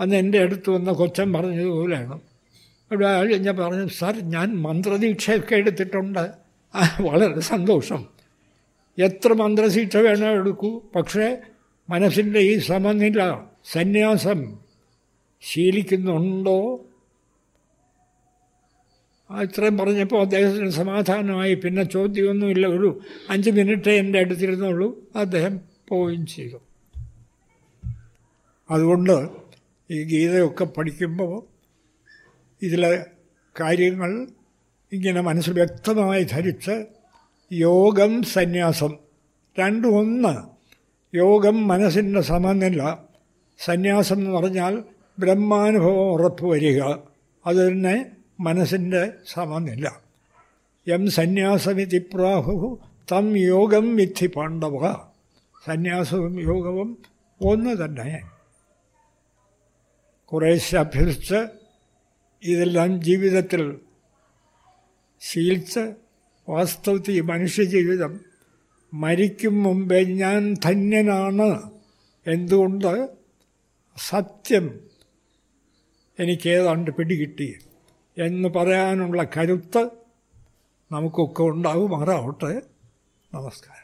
അന്ന് എന്റെ അടുത്ത് വന്ന കൊച്ചൻ പറഞ്ഞതുപോലെയാണ്. ആൾ ഞാൻ പറഞ്ഞു സാർ ഞാൻ മന്ത്രദീക്ഷയൊക്കെ എടുത്തിട്ടുണ്ട്. വളരെ സന്തോഷം. എത്ര മന്ത്രശിക്ഷ വേണോ എടുക്കൂ. പക്ഷേ മനസ്സിന്റെ ഈ സമനില സന്യാസം ശീലിക്കുന്നുണ്ടോ? ഇത്രയും പറഞ്ഞപ്പോൾ അദ്ദേഹത്തിന് സമാധാനമായി. പിന്നെ ചോദ്യമൊന്നുമില്ല. ഒരു അഞ്ച് മിനിറ്റ് എന്റെ അടുത്തിരുന്നുള്ളൂ. അദ്ദേഹം പോവുകയും ചെയ്തു. അതുകൊണ്ട് ഈ ഗീതയൊക്കെ പഠിക്കുമ്പോൾ ഇതിലെ കാര്യങ്ങൾ ഇങ്ങനെ മനസ്സ് വ്യക്തമായി ധരിച്ച് യോഗം സന്യാസം. രണ്ടും ഒന്ന് യോഗം മനസ്സിന്റെ സമനില. സന്യാസം എന്ന് പറഞ്ഞാൽ ബ്രഹ്മാനുഭവം ഉറപ്പുവരിക അത് തന്നെ മനസ്സിന്റെ സമനില. എം സന്യാസമിതി പ്രാഹു തം യോഗം വിധി പാണ്ഡവ. സന്യാസവും യോഗവും ഒന്ന് തന്നെ. കുറേശ്ശെ അഭ്യസിച്ച് ഇതെല്ലാം ജീവിതത്തിൽ ശീലിച്ച് വാസ്തവത്തിൽ മനുഷ്യജീവിതം മരിക്കും മുമ്പേ ഞാൻ ധന്യനാണ് എന്തുകൊണ്ട്? സത്യം എനിക്കേതാണ്ട് പിടികിട്ടി എന്ന് പറയാനുള്ള കരുത്ത് നമുക്കൊക്കെ ഉണ്ടാവും മാറാവട്ടെ നമസ്കാരം.